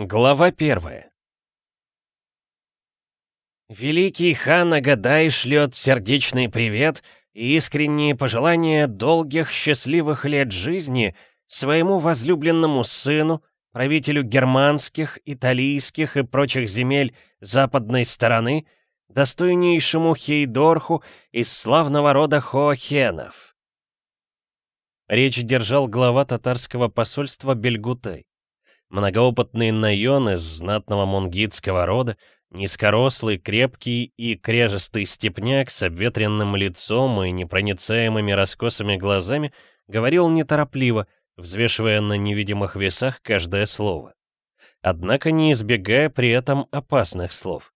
Глава первая Великий хан Агадай шлет сердечный привет и искренние пожелания долгих счастливых лет жизни своему возлюбленному сыну, правителю германских, италийских и прочих земель западной стороны, достойнейшему Хейдорху из славного рода Хоахенов. Речь держал глава татарского посольства Бельгутай. Многоопытный Найон из знатного монгитского рода, низкорослый, крепкий и крежестый степняк с обветренным лицом и непроницаемыми раскосыми глазами говорил неторопливо, взвешивая на невидимых весах каждое слово. Однако не избегая при этом опасных слов.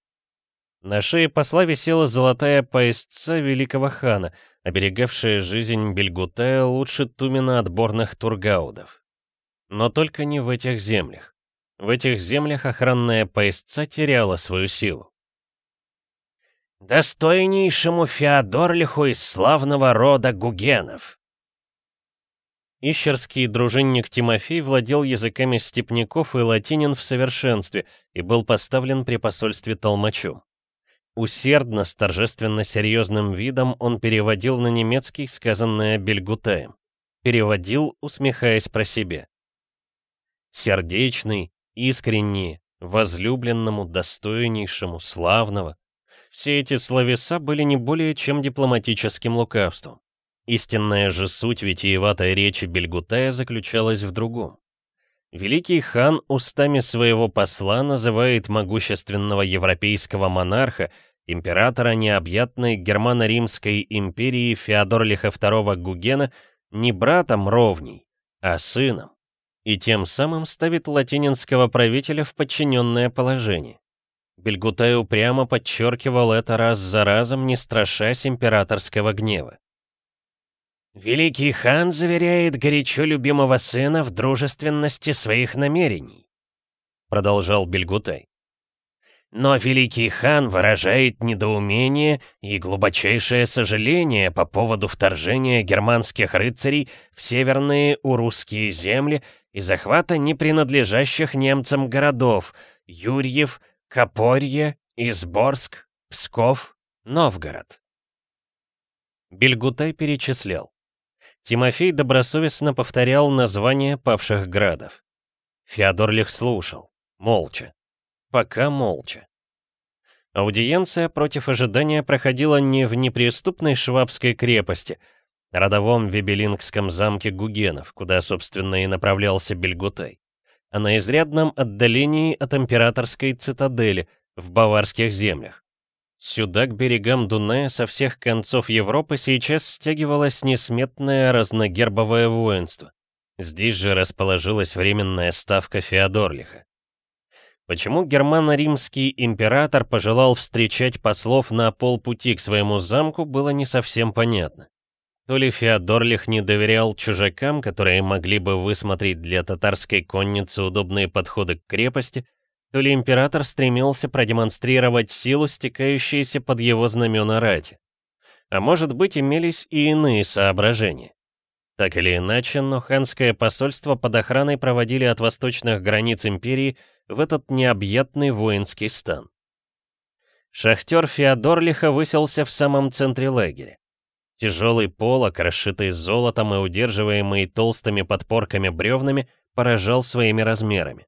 На шее посла висела золотая поясца великого хана, оберегавшая жизнь Бельгутая лучше Тумена отборных тургаудов. Но только не в этих землях. В этих землях охранная поясца теряла свою силу. «Достойнейшему Феодорлиху из славного рода Гугенов!» Ищерский дружинник Тимофей владел языками степняков и латинин в совершенстве и был поставлен при посольстве толмачом. Усердно, с торжественно-серьезным видом он переводил на немецкий сказанное Бельгутаем. Переводил, усмехаясь про себя. Сердечный, искренний, возлюбленному, достойнейшему, славного. Все эти словеса были не более чем дипломатическим лукавством. Истинная же суть витиеватой речи Бельгутая заключалась в другом. Великий хан устами своего посла называет могущественного европейского монарха, императора необъятной германо-римской империи Феодорлиха II Гугена не братом ровней, а сыном, и тем самым ставит латининского правителя в подчиненное положение. Бельгутай упрямо подчеркивал это раз за разом, не страшась императорского гнева. Великий хан заверяет горячо любимого сына в дружественности своих намерений, продолжал Бельгутай. Но великий хан выражает недоумение и глубочайшее сожаление по поводу вторжения германских рыцарей в северные урусские земли и захвата не принадлежащих немцам городов Юрьев, Копорье, Изборск, Псков, Новгород. Бельгутай перечислял. Тимофей добросовестно повторял названия павших градов. Феодорлих слушал, молча. Пока молча. Аудиенция против ожидания проходила не в неприступной Швабской крепости, родовом Вебелингском замке Гугенов, куда, собственно, и направлялся Бельгутай, а на изрядном отдалении от императорской цитадели в Баварских землях. Сюда, к берегам Дуная, со всех концов Европы сейчас стягивалось несметное разногербовое воинство. Здесь же расположилась временная ставка Феодорлиха. Почему германо-римский император пожелал встречать послов на полпути к своему замку, было не совсем понятно. То ли Феодорлих не доверял чужакам, которые могли бы высмотреть для татарской конницы удобные подходы к крепости, то ли император стремился продемонстрировать силу, стекающуюся под его знамена рати. А может быть, имелись и иные соображения. Так или иначе, но ханское посольство под охраной проводили от восточных границ империи в этот необъятный воинский стан. Шахтер Феодорлиха выселся в самом центре лагеря. Тяжелый полок, расшитый золотом и удерживаемый толстыми подпорками бревнами, поражал своими размерами.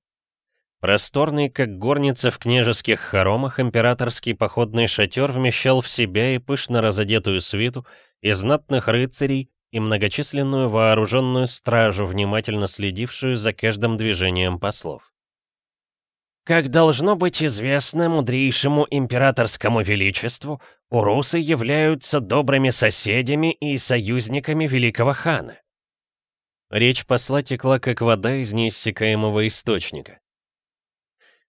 Просторный, как горница в княжеских хоромах, императорский походный шатер вмещал в себя и пышно разодетую свиту, и знатных рыцарей, и многочисленную вооруженную стражу, внимательно следившую за каждым движением послов. Как должно быть известно мудрейшему императорскому величеству, урусы являются добрыми соседями и союзниками великого хана. Речь посла текла, как вода из неиссякаемого источника.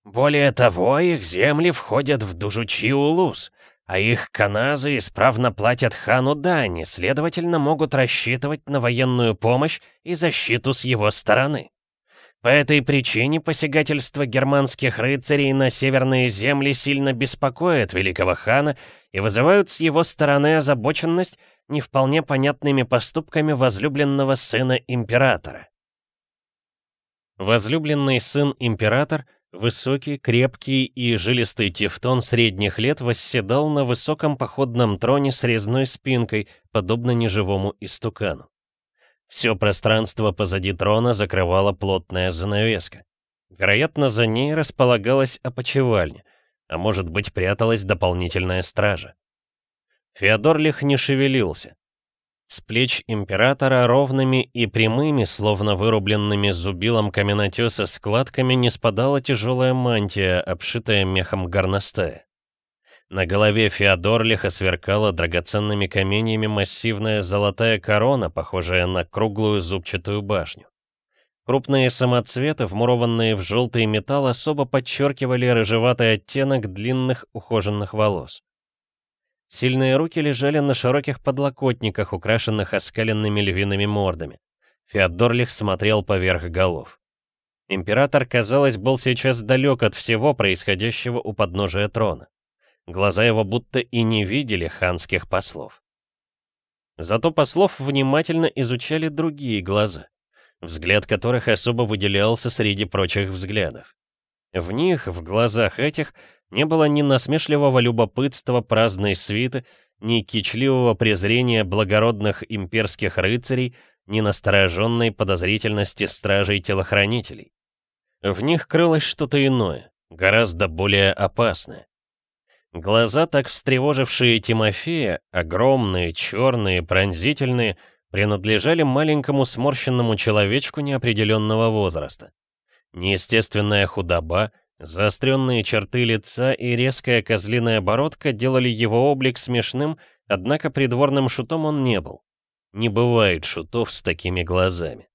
Более того, их земли входят в Дужучий улус, а их каназы исправно платят хану дани, следовательно, могут рассчитывать на военную помощь и защиту с его стороны. По этой причине посягательство германских рыцарей на северные земли сильно беспокоит великого хана и вызывают с его стороны озабоченность не вполне понятными поступками возлюбленного сына императора. Возлюбленный сын император Высокий, крепкий и жилистый тевтон средних лет восседал на высоком походном троне с резной спинкой, подобно неживому истукану. Все пространство позади трона закрывала плотная занавеска. Вероятно, за ней располагалась опочивальня, а может быть пряталась дополнительная стража. Феодорлих не шевелился. С плеч императора ровными и прямыми, словно вырубленными зубилом каменотеса складками, не спадала тяжелая мантия, обшитая мехом горностая. На голове Феодорлиха сверкала драгоценными каменьями массивная золотая корона, похожая на круглую зубчатую башню. Крупные самоцветы, вмурованные в желтый металл, особо подчеркивали рыжеватый оттенок длинных ухоженных волос. Сильные руки лежали на широких подлокотниках, украшенных оскаленными львиными мордами. Феодорлих смотрел поверх голов. Император, казалось, был сейчас далек от всего происходящего у подножия трона. Глаза его будто и не видели ханских послов. Зато послов внимательно изучали другие глаза, взгляд которых особо выделялся среди прочих взглядов. В них, в глазах этих, не было ни насмешливого любопытства праздной свиты, ни кичливого презрения благородных имперских рыцарей, ни настороженной подозрительности стражей-телохранителей. В них крылось что-то иное, гораздо более опасное. Глаза, так встревожившие Тимофея, огромные, черные, пронзительные, принадлежали маленькому сморщенному человечку неопределенного возраста. Неестественная худоба — Заостренные черты лица и резкая козлиная бородка делали его облик смешным, однако придворным шутом он не был. Не бывает шутов с такими глазами.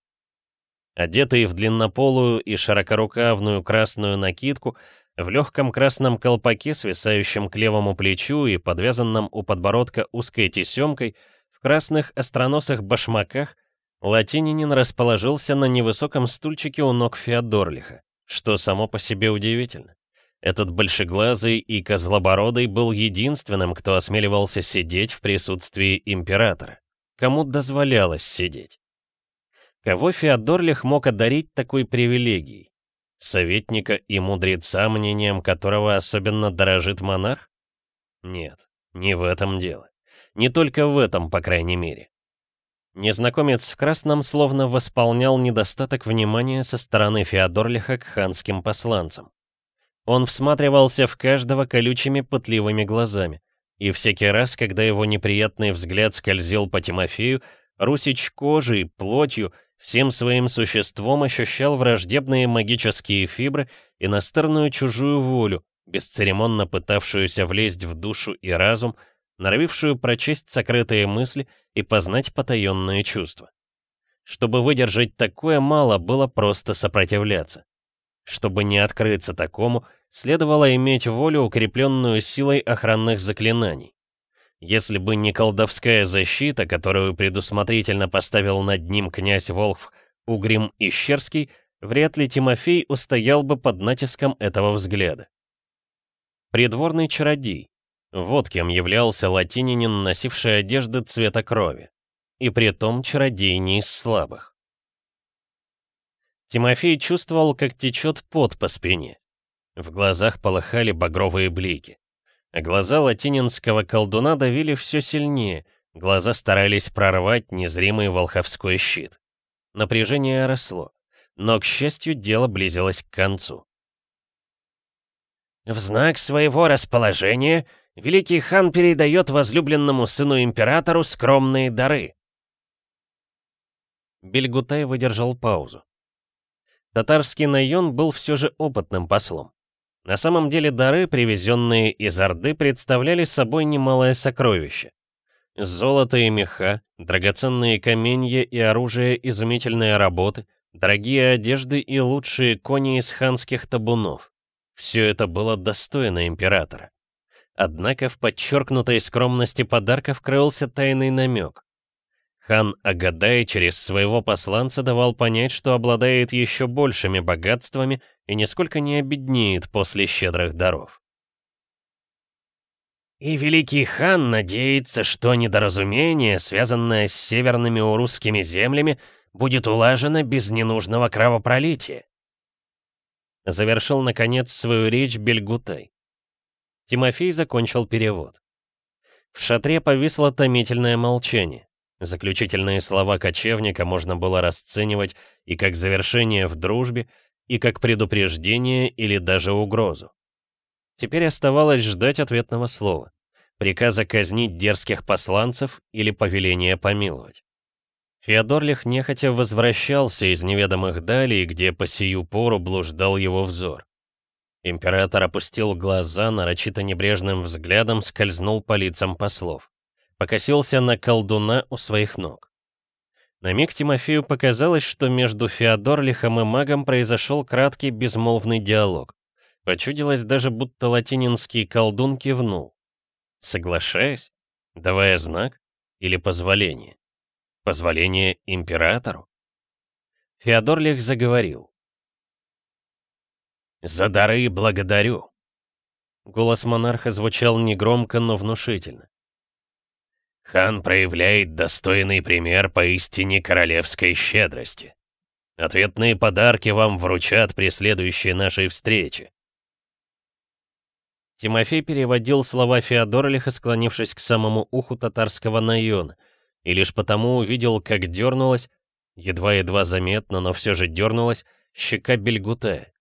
Одетый в длиннополую и широкорукавную красную накидку, в легком красном колпаке, свисающем к левому плечу и подвязанном у подбородка узкой тесемкой, в красных остроносых башмаках, латининин расположился на невысоком стульчике у ног Феодорлиха что само по себе удивительно. Этот большеглазый и козлобородый был единственным, кто осмеливался сидеть в присутствии императора. Кому дозволялось сидеть? Кого Феодорлих мог одарить такой привилегией? Советника и мудреца, мнением которого особенно дорожит монарх? Нет, не в этом дело. Не только в этом, по крайней мере. Незнакомец в красном словно восполнял недостаток внимания со стороны Феодорлиха к ханским посланцам. Он всматривался в каждого колючими пытливыми глазами, и всякий раз, когда его неприятный взгляд скользил по Тимофею, Русич кожей, плотью, всем своим существом ощущал враждебные магические фибры и настырную чужую волю, бесцеремонно пытавшуюся влезть в душу и разум, норовившую прочесть сокрытые мысли и познать потаенные чувства. Чтобы выдержать такое, мало было просто сопротивляться. Чтобы не открыться такому, следовало иметь волю, укрепленную силой охранных заклинаний. Если бы не колдовская защита, которую предусмотрительно поставил над ним князь Волхв, Угрим и Щерский, вряд ли Тимофей устоял бы под натиском этого взгляда. Придворный чародей, вот кем являлся латининин, носивший одежды цвета крови. И при том чародей не из слабых. Тимофей чувствовал, как течет пот по спине. В глазах полыхали багровые блики. Глаза латининского колдуна давили все сильнее, глаза старались прорвать незримый волховской щит. Напряжение росло, но, к счастью, дело близилось к концу. «В знак своего расположения великий хан передает возлюбленному сыну императору скромные дары. Бельгутай выдержал паузу. Татарский Найон был все же опытным послом. На самом деле дары, привезенные из Орды, представляли собой немалое сокровище. Золото и меха, драгоценные каменья и оружие изумительной работы, дорогие одежды и лучшие кони из ханских табунов. Все это было достойно императора. Однако в подчеркнутой скромности подарков крылся тайный намек. Хан Агадай через своего посланца давал понять, что обладает еще большими богатствами и нисколько не обеднеет после щедрых даров. И великий хан надеется, что недоразумение, связанное с северными урусскими землями, будет улажено без ненужного кровопролития. Завершил, наконец, свою речь Бельгутай. Тимофей закончил перевод. В шатре повисло томительное молчание. Заключительные слова кочевника можно было расценивать и как завершение в дружбе, и как предупреждение или даже угрозу. Теперь оставалось ждать ответного слова, приказа казнить дерзких посланцев или повеления помиловать. Феодорлих нехотя возвращался из неведомых далей, где по сию пору блуждал его взор. Император опустил глаза, нарочито небрежным взглядом скользнул по лицам послов. Покосился на колдуна у своих ног. На миг Тимофею показалось, что между Феодорлихом и магом произошел краткий безмолвный диалог. Почудилось даже, будто латининский колдун кивнул. Соглашаясь? Давая знак? Или позволение? Позволение императору? Феодорлих заговорил. «За дары благодарю!» Голос монарха звучал негромко, но внушительно. «Хан проявляет достойный пример поистине королевской щедрости. Ответные подарки вам вручат при следующей нашей встрече». Тимофей переводил слова Феодорлиха, склонившись к самому уху татарского наёна — и лишь потому увидел, как дернулась, едва-едва заметно, но все же дернулась, щека Бельгутая.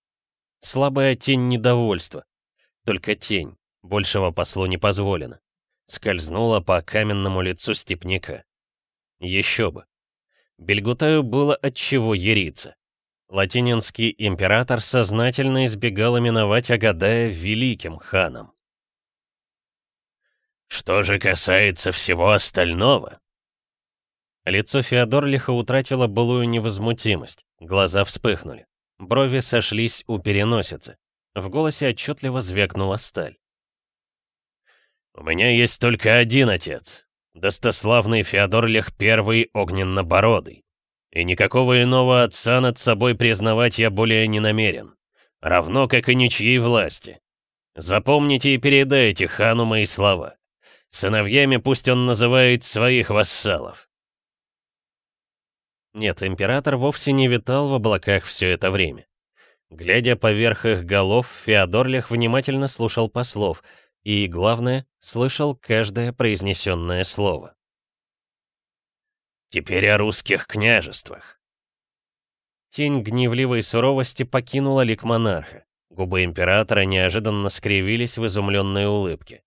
Слабая тень недовольства. Только тень, большего послу не позволено. Скользнула по каменному лицу степняка. Еще бы. Бельгутаю было от чего яриться. Латининский император сознательно избегал именовать Агадая великим ханом. Что же касается всего остального, Лицо Феодорлиха утратило былую невозмутимость. Глаза вспыхнули. Брови сошлись у переносицы. В голосе отчетливо звякнула сталь. «У меня есть только один отец. Достославный Феодорлих Первый Огненно-Бородый. И никакого иного отца над собой признавать я более не намерен. Равно как и ничьей власти. Запомните и передайте хану мои слова. Сыновьями пусть он называет своих вассалов. Нет, император вовсе не витал в облаках все это время. Глядя поверх их голов, Феодорлих внимательно слушал послов и, главное, слышал каждое произнесенное слово. «Теперь о русских княжествах». Тень гневливой суровости покинула лик монарха. Губы императора неожиданно скривились в изумленной улыбке.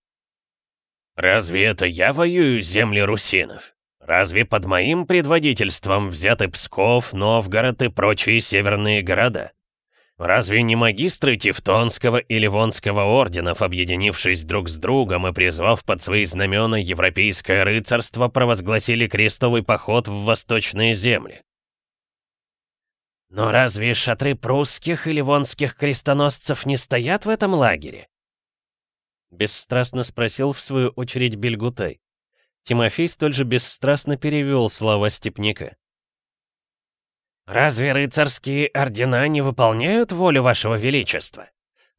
«Разве это я воюю земли русинов?» Разве под моим предводительством взяты Псков, Новгород и прочие северные города? Разве не магистры Тевтонского и Ливонского орденов, объединившись друг с другом и призвав под свои знамена европейское рыцарство, провозгласили крестовый поход в восточные земли? Но разве шатры прусских и ливонских крестоносцев не стоят в этом лагере? Бесстрастно спросил в свою очередь Бельгутай. Тимофей столь же бесстрастно перевел слова степняка. «Разве рыцарские ордена не выполняют волю вашего величества?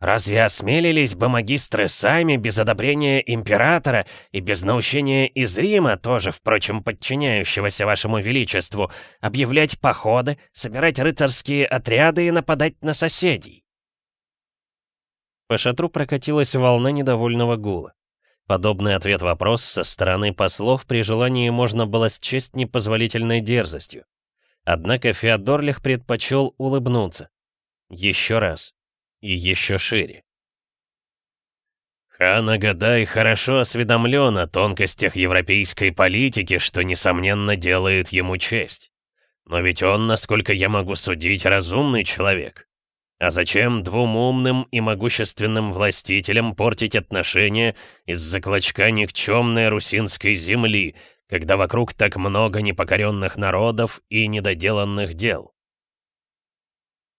Разве осмелились бы магистры сами, без одобрения императора и без наущения из Рима, тоже, впрочем, подчиняющегося вашему величеству, объявлять походы, собирать рыцарские отряды и нападать на соседей?» По шатру прокатилась волна недовольного гула. Подобный ответ-вопрос со стороны послов при желании можно было счесть непозволительной дерзостью. Однако Феодорлих предпочел улыбнуться. Еще раз. И еще шире. Хан Агадай хорошо осведомлен о тонкостях европейской политики, что, несомненно, делает ему честь. Но ведь он, насколько я могу судить, разумный человек. А зачем двум умным и могущественным властителям портить отношения из-за клочка никчемной русинской земли, когда вокруг так много непокоренных народов и недоделанных дел?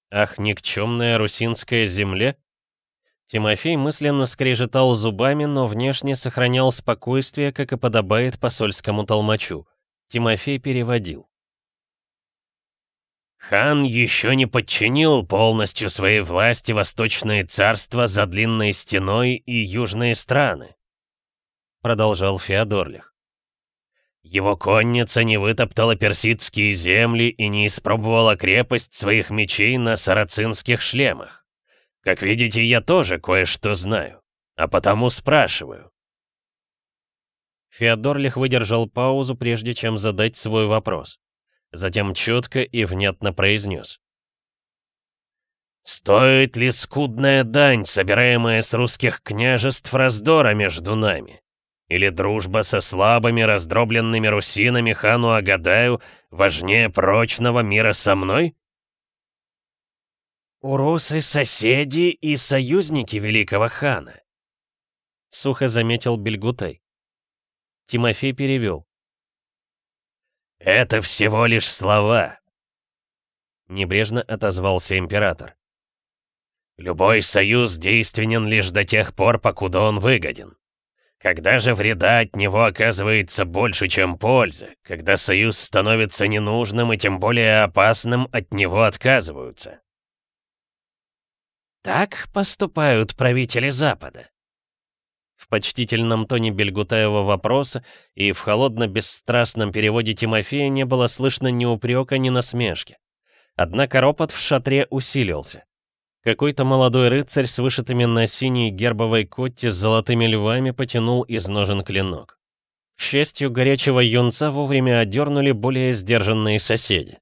Ах, никчемная русинская земля? Тимофей мысленно скрежетал зубами, но внешне сохранял спокойствие, как и подобает посольскому толмачу. Тимофей переводил. Хан еще не подчинил полностью своей власти восточные царства за длинной стеной и южные страны, продолжал Феодорлих. Его конница не вытоптала персидские земли и не испробовала крепость своих мечей на сарацинских шлемах. Как видите, я тоже кое-что знаю, а потому спрашиваю». Феодорлих выдержал паузу, прежде чем задать свой вопрос. Затем четко и внятно произнес. «Стоит ли скудная дань, собираемая с русских княжеств, раздора между нами? Или дружба со слабыми, раздробленными русинами хану Агадаю важнее прочного мира со мной?» «Урусы — соседи и союзники великого хана», — сухо заметил Бельгутай. Тимофей перевел. «Это всего лишь слова», — небрежно отозвался император. «Любой союз действенен лишь до тех пор, покуда он выгоден. Когда же вреда от него оказывается больше, чем пользы, когда союз становится ненужным и тем более опасным, от него отказываются». «Так поступают правители Запада», в почтительном тоне Бельгутаева вопроса и в холодно-бесстрастном переводе Тимофея не было слышно ни упрека, ни насмешки. Однако ропот в шатре усилился. Какой-то молодой рыцарь с вышитыми на синей гербовой котте с золотыми львами потянул из ножен клинок. К счастью, горячего юнца вовремя одернули более сдержанные соседи.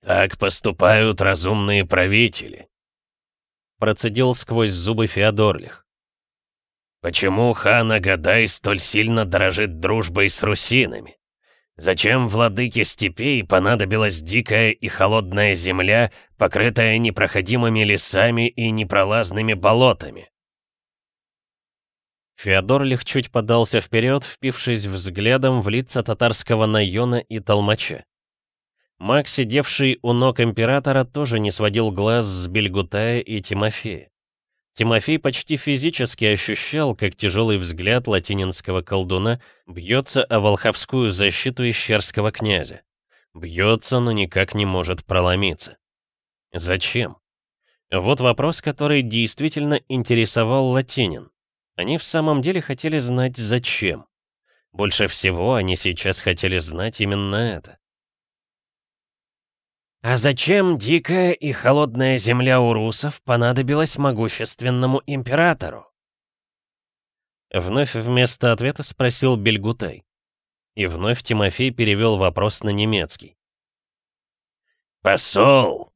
«Так поступают разумные правители», — процедил сквозь зубы Феодорлих. Почему хан Агадай столь сильно дорожит дружбой с русинами? Зачем владыке степей понадобилась дикая и холодная земля, покрытая непроходимыми лесами и непролазными болотами? Феодорлих чуть подался вперед, впившись взглядом в лица татарского Найона и Толмача. Маг, сидевший у ног императора, тоже не сводил глаз с Бельгутая и Тимофея. Тимофей почти физически ощущал, как тяжелый взгляд латининского колдуна бьется о волховскую защиту исчерского князя. Бьется, но никак не может проломиться. Зачем? Вот вопрос, который действительно интересовал латинин. Они в самом деле хотели знать, зачем. Больше всего они сейчас хотели знать именно это. А зачем дикая и холодная земля урусов понадобилась могущественному императору? Вновь вместо ответа спросил Бельгутай. И вновь Тимофей перевел вопрос на немецкий. «Посол!»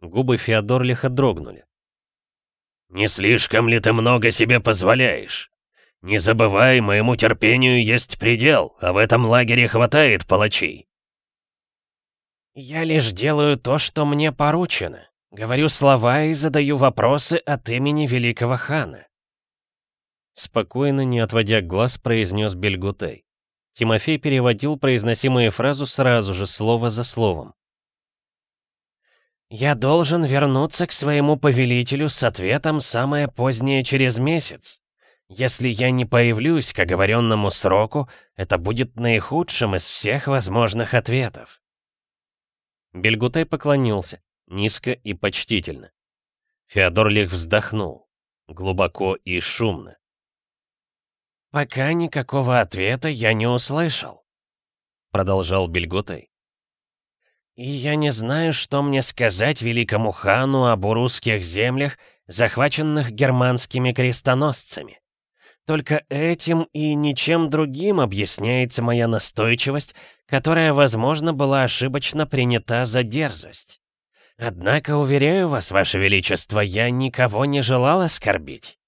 Губы Феодорлиха дрогнули. «Не слишком ли ты много себе позволяешь? Не забывай, моему терпению есть предел, а в этом лагере хватает палачей. «Я лишь делаю то, что мне поручено. Говорю слова и задаю вопросы от имени великого хана». Спокойно, не отводя глаз, произнес Бельгутей. Тимофей переводил произносимую фразу сразу же, слово за словом. «Я должен вернуться к своему повелителю с ответом самое позднее через месяц. Если я не появлюсь к оговоренному сроку, это будет наихудшим из всех возможных ответов». Бельгутай поклонился, низко и почтительно. Феодор Лих вздохнул, глубоко и шумно. «Пока никакого ответа я не услышал», — продолжал Бельгутай. «И я не знаю, что мне сказать великому хану об урусских землях, захваченных германскими крестоносцами. Только этим и ничем другим объясняется моя настойчивость, которая, возможно, была ошибочно принята за дерзость. Однако, уверяю вас, ваше величество, я никого не желал оскорбить.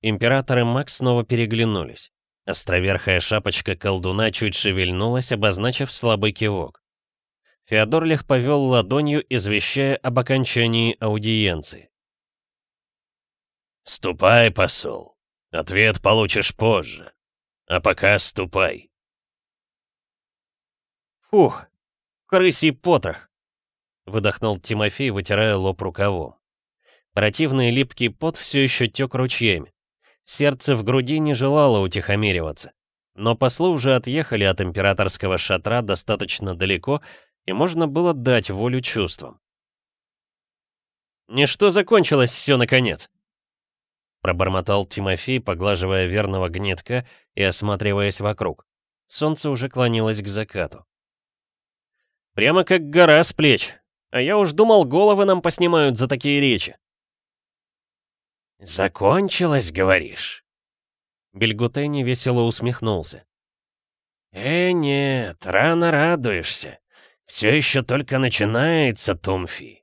Император и Макс снова переглянулись. Островерхая шапочка колдуна чуть шевельнулась, обозначив слабый кивок. Феодорлих повел ладонью, извещая об окончании аудиенции. «Ступай, посол», Ответ получишь позже. А пока ступай. Фух, крысий потрох, выдохнул Тимофей, вытирая лоб рукавом. Противный липкий пот все еще тек ручьями. Сердце в груди не желало утихомириваться. Но послы уже отъехали от императорского шатра достаточно далеко, и можно было дать волю чувствам. «Ничто закончилось все наконец», Пробормотал Тимофей, поглаживая верного гнетка и осматриваясь вокруг. Солнце уже клонилось к закату. «Прямо как гора с плеч. А я уж думал, головы нам поснимают за такие речи. «Закончилось, говоришь?» Бельгутей невесело усмехнулся. «Э, нет, рано радуешься. Все еще только начинается, Тумфи».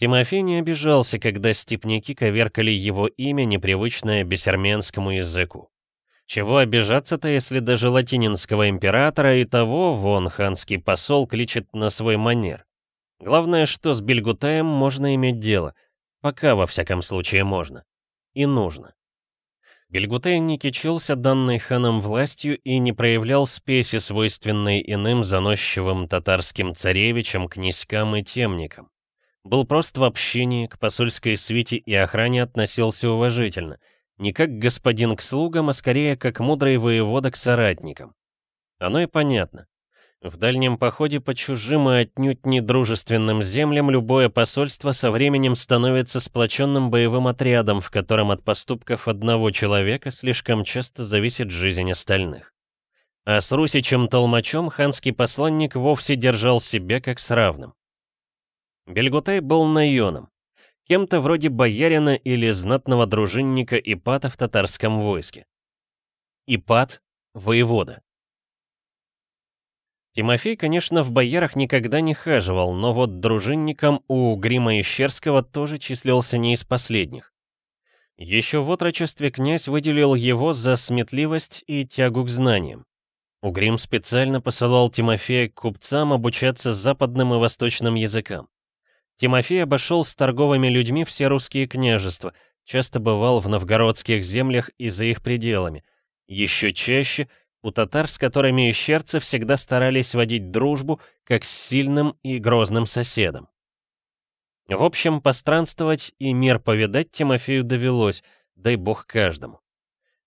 Тимофей не обижался, когда степняки коверкали его имя, непривычное бессерменскому языку. Чего обижаться-то, если даже латининского императора и того вон ханский посол кличет на свой манер? Главное, что с Бельгутаем можно иметь дело. Пока, во всяком случае, можно. И нужно. Бельгутей не кичился данной ханом властью и не проявлял спеси, свойственной иным заносчивым татарским царевичам, князькам и темникам. Был прост в общении, к посольской свите и охране относился уважительно, не как господин к слугам, а скорее как мудрый воевода к соратникам. Оно и понятно. В дальнем походе по чужим и отнюдь не дружественным землям любое посольство со временем становится сплоченным боевым отрядом, в котором от поступков одного человека слишком часто зависит жизнь остальных. А с Русичем-толмачом ханский посланник вовсе держал себя как с равным. Бельгутай был наёном, кем-то вроде боярина или знатного дружинника Ипата в татарском войске. Ипат — воевода. Тимофей, конечно, в боярах никогда не хаживал, но вот дружинником у Грима Ищерского тоже числился не из последних. Еще в отрочестве князь выделил его за сметливость и тягу к знаниям. Угрим специально посылал Тимофея к купцам обучаться западным и восточным языкам. Тимофей обошел с торговыми людьми все русские княжества, часто бывал в новгородских землях и за их пределами. Еще чаще у татар, с которыми ищерцы всегда старались водить дружбу, как с сильным и грозным соседом. В общем, постранствовать и мир повидать Тимофею довелось, дай бог каждому.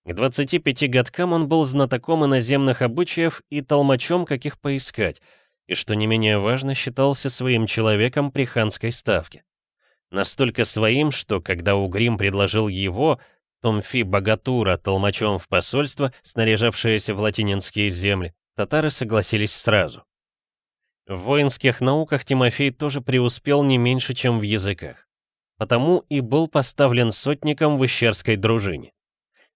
К 25 годкам он был знатоком иноземных обычаев и толмачом, каких поискать, и, что не менее важно, считался своим человеком при ханской ставке. Настолько своим, что когда Угрим предложил его, Томфи Богатура толмачом в посольство, снаряжавшееся в латининские земли, татары согласились сразу. В воинских науках Тимофей тоже преуспел не меньше, чем в языках. Потому и был поставлен сотником в ищерской дружине.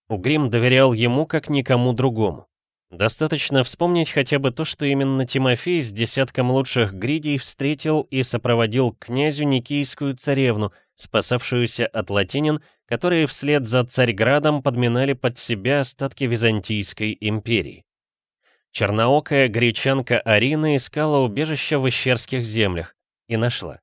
Угрим доверял ему как никому другому. Достаточно вспомнить хотя бы то, что именно Тимофей с десятком лучших гридей встретил и сопроводил князю Никийскую царевну, спасавшуюся от латинин, которые вслед за Царьградом подминали под себя остатки Византийской империи. Черноокая гречанка Арина искала убежище в ищерских землях и нашла.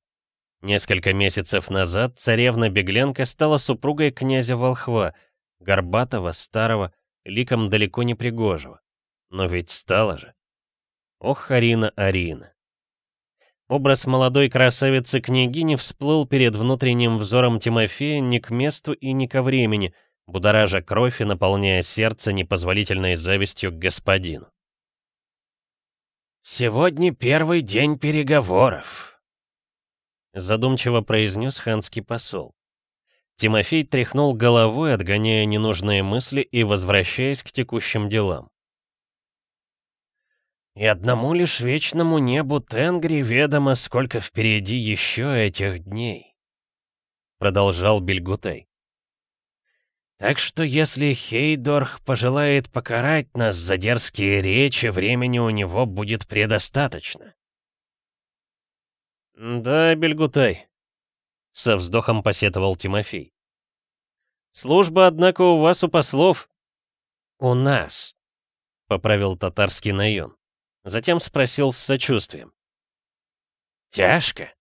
Несколько месяцев назад царевна-бегленка стала супругой князя Волхва, горбатого, старого, ликом далеко не пригожего. Но ведь стало же. Ох, Арина, Арина. Образ молодой красавицы-княгини всплыл перед внутренним взором Тимофея не к месту и не ко времени, будоража кровь и наполняя сердце непозволительной завистью к господину. «Сегодня первый день переговоров», — задумчиво произнес ханский посол. Тимофей тряхнул головой, отгоняя ненужные мысли и возвращаясь к текущим делам. И одному лишь вечному небу Тенгри ведомо, сколько впереди еще этих дней. Продолжал Бельгутей. Так что если Хейдорх пожелает покарать нас за дерзкие речи, времени у него будет предостаточно. Да, Бельгутай, со вздохом посетовал Тимофей. Служба, однако, у вас у послов. У нас, поправил татарский наён. Затем спросил с сочувствием. «Тяжко?»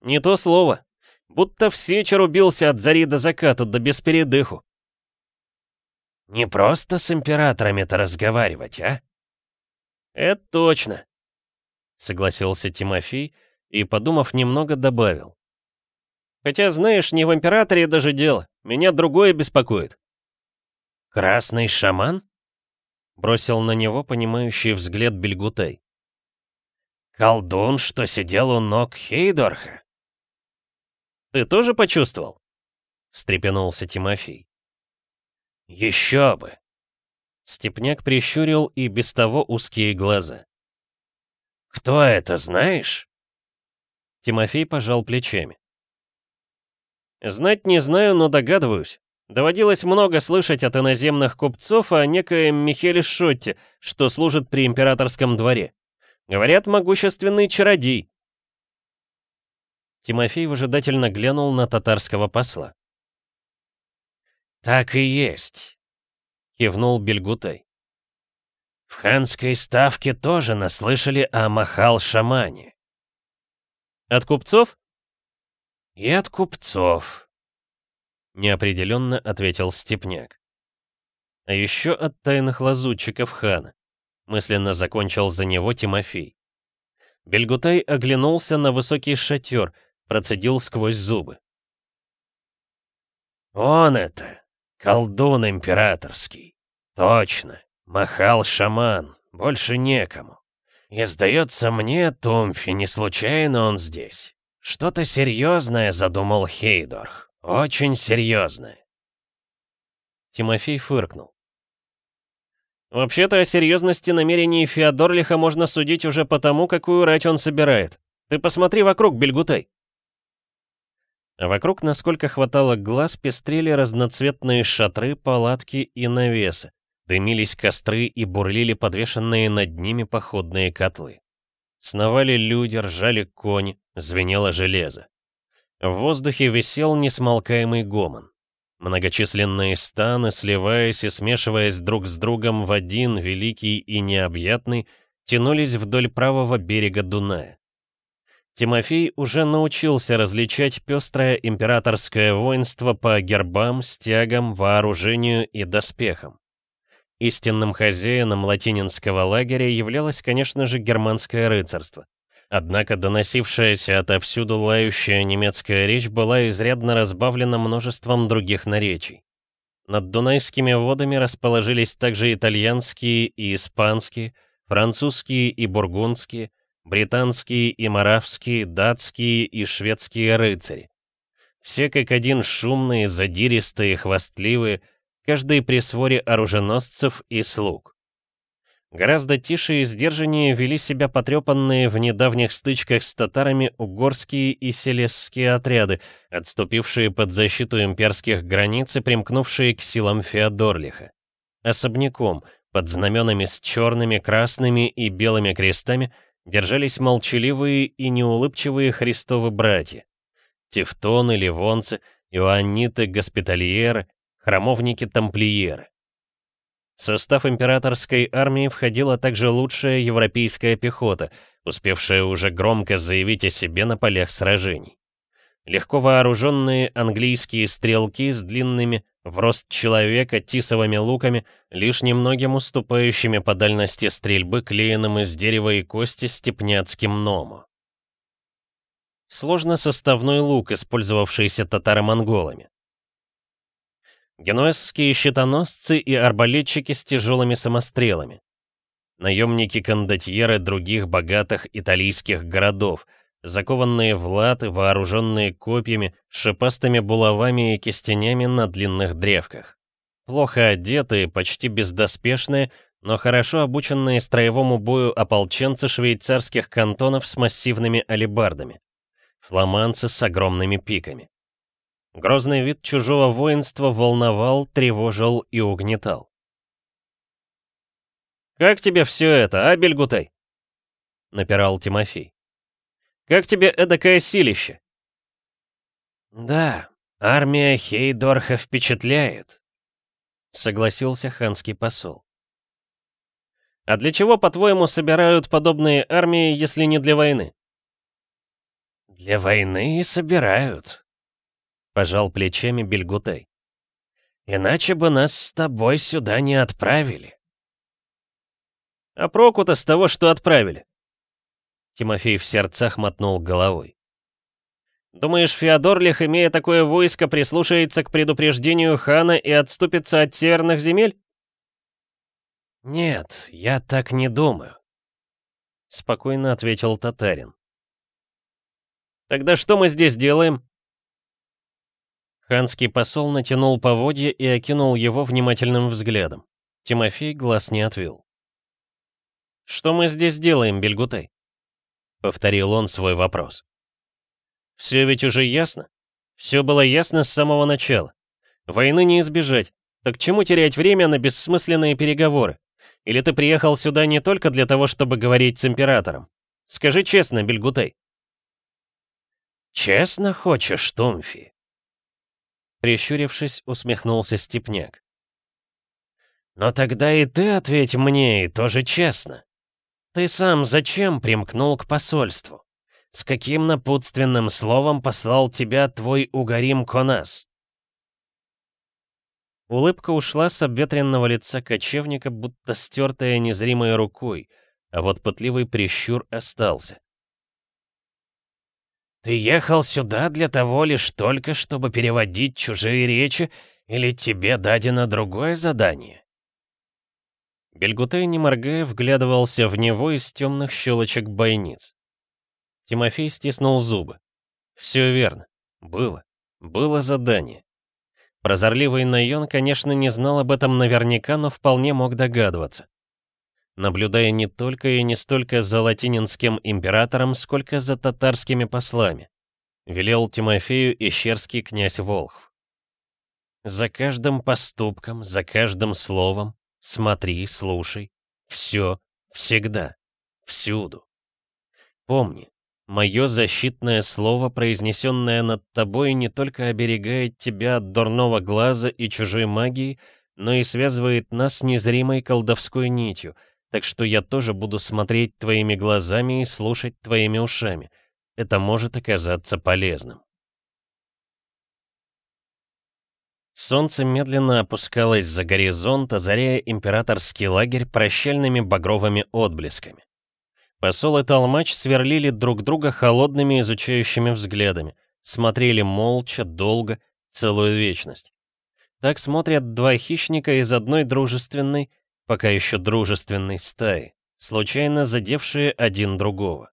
«Не то слово. Будто все рубился от зари до заката, да без передыху». «Не просто с императорами-то разговаривать, а?» «Это точно», — согласился Тимофей и, подумав немного, добавил. «Хотя, знаешь, не в императоре даже дело. Меня другое беспокоит». «Красный шаман?» Бросил на него понимающий взгляд Бельгутай. «Колдун, что сидел у ног Хейдорха?» «Ты тоже почувствовал?» Встрепенулся Тимофей. «Еще бы!» Степняк прищурил и без того узкие глаза. «Кто это, знаешь?» Тимофей пожал плечами. «Знать не знаю, но догадываюсь. Доводилось много слышать от иноземных купцов о некоем Михеле Шотте, что служит при императорском дворе. Говорят, могущественный чародей». Тимофей выжидательно глянул на татарского посла. «Так и есть», — кивнул Бельгутай. «В ханской ставке тоже наслышали о Махал-шамане». «От купцов?» «И от купцов», — неопределенно ответил Степняк. «А еще от тайных лазутчиков хана», — мысленно закончил за него Тимофей. Бельгутай оглянулся на высокий шатер, процедил сквозь зубы. «Он это! Колдун императорский. Точно. Махал шаман. Больше некому. И сдается мне, Тумфи, не случайно он здесь. Что-то серьезное задумал Хейдорх. Очень серьезное. Тимофей фыркнул. «Вообще-то о серьезности намерений Феодорлиха можно судить уже потому, какую рать он собирает. Ты посмотри вокруг, Бельгутай!» А вокруг, насколько хватало глаз, пестрели разноцветные шатры, палатки и навесы. Дымились костры и бурлили подвешенные над ними походные котлы. Сновали люди, ржали кони, звенело железо. В воздухе висел несмолкаемый гомон. Многочисленные станы, сливаясь и смешиваясь друг с другом в один, великий и необъятный, тянулись вдоль правого берега Дуная. Тимофей уже научился различать пестрое императорское воинство по гербам, стягам, вооружению и доспехам. Истинным хозяином латининского лагеря являлось, конечно же, германское рыцарство. Однако доносившаяся отовсюду лающая немецкая речь была изрядно разбавлена множеством других наречий. Над Дунайскими водами расположились также итальянские и испанские, французские и бургундские, британские и маравские, датские и шведские рыцари. Все как один шумные, задиристые, хвастливые, каждый при своре оруженосцев и слуг. Гораздо тише и сдержаннее вели себя потрепанные в недавних стычках с татарами угорские и селесские отряды, отступившие под защиту имперских границ и примкнувшие к силам Феодорлиха. Особняком, под знаменами с черными, красными и белыми крестами, держались молчаливые и неулыбчивые Христовы братья. Тевтоны, ливонцы, иоанниты, госпитальеры, храмовники-тамплиеры. В состав императорской армии входила также лучшая европейская пехота, успевшая уже громко заявить о себе на полях сражений. Легко вооруженные английские стрелки с длинными, в рост человека, тисовыми луками, лишь немногим уступающими по дальности стрельбы клеенным из дерева и кости степняцким ному. Сложно-составной лук, использовавшийся татаро-монголами. Генуэзские щитоносцы и арбалетчики с тяжелыми самострелами. Наемники-кондотьеры других богатых италийских городов — закованные в латы, вооруженные копьями, шипастыми булавами и кистенями на длинных древках. Плохо одетые, почти бездоспешные, но хорошо обученные строевому бою ополченцы швейцарских кантонов с массивными алебардами. Фламанцы с огромными пиками. Грозный вид чужого воинства волновал, тревожил и угнетал. «Как тебе все это, а, Бельгутай?» — напирал Тимофей. Как тебе эдакое силище?» «Да, армия Хейдорха впечатляет», — согласился ханский посол. «А для чего, по-твоему, собирают подобные армии, если не для войны?» «Для войны и собирают», — пожал плечами Бельгутай. «Иначе бы нас с тобой сюда не отправили». «А проку-то с того, что отправили?» Тимофей в сердцах мотнул головой. «Думаешь, Феодорлих, имея такое войско, прислушается к предупреждению хана и отступится от северных земель?» «Нет, я так не думаю», — спокойно ответил татарин. «Тогда что мы здесь делаем?» Ханский посол натянул поводья и окинул его внимательным взглядом. Тимофей глаз не отвел. «Что мы здесь делаем, Бельгутай?» Повторил он свой вопрос. Все ведь уже ясно. Все было ясно с самого начала. Войны не избежать. Так чему терять время на бессмысленные переговоры? Или ты приехал сюда не только для того, чтобы говорить с императором? Скажи честно, Бельгутай. «Честно хочешь, Тумфи?» Прищурившись, усмехнулся Степняк. «Но тогда и ты ответь мне, и тоже честно. Ты сам зачем примкнул к посольству? С каким напутственным словом послал тебя твой угорим Конас?» Улыбка ушла с обветренного лица кочевника, будто стертая незримой рукой, а вот пытливый прищур остался. «Ты ехал сюда для того лишь только, чтобы переводить чужие речи, или тебе дадено другое задание?» Бельгутей, не моргая, вглядывался в него из темных щелочек бойниц. Тимофей стиснул зубы. Все верно. Было. Было задание. Прозорливый Найон, конечно, не знал об этом наверняка, но вполне мог догадываться. Наблюдая не только и не столько за латининским императором, сколько за татарскими послами, велел Тимофею ищерский князь Волхв. За каждым поступком, за каждым словом, смотри, слушай, все, всегда, всюду. Помни, Мое защитное слово, произнесенное над тобой, не только оберегает тебя от дурного глаза и чужой магии, но и связывает нас незримой колдовской нитью, так что я тоже буду смотреть твоими глазами и слушать твоими ушами. Это может оказаться полезным. Солнце медленно опускалось за горизонт, озаряя императорский лагерь прощальными багровыми отблесками. Посол и толмач сверлили друг друга холодными изучающими взглядами, смотрели молча, долго, целую вечность. Так смотрят два хищника из одной дружественной, пока еще дружественной стаи, случайно задевшие один другого.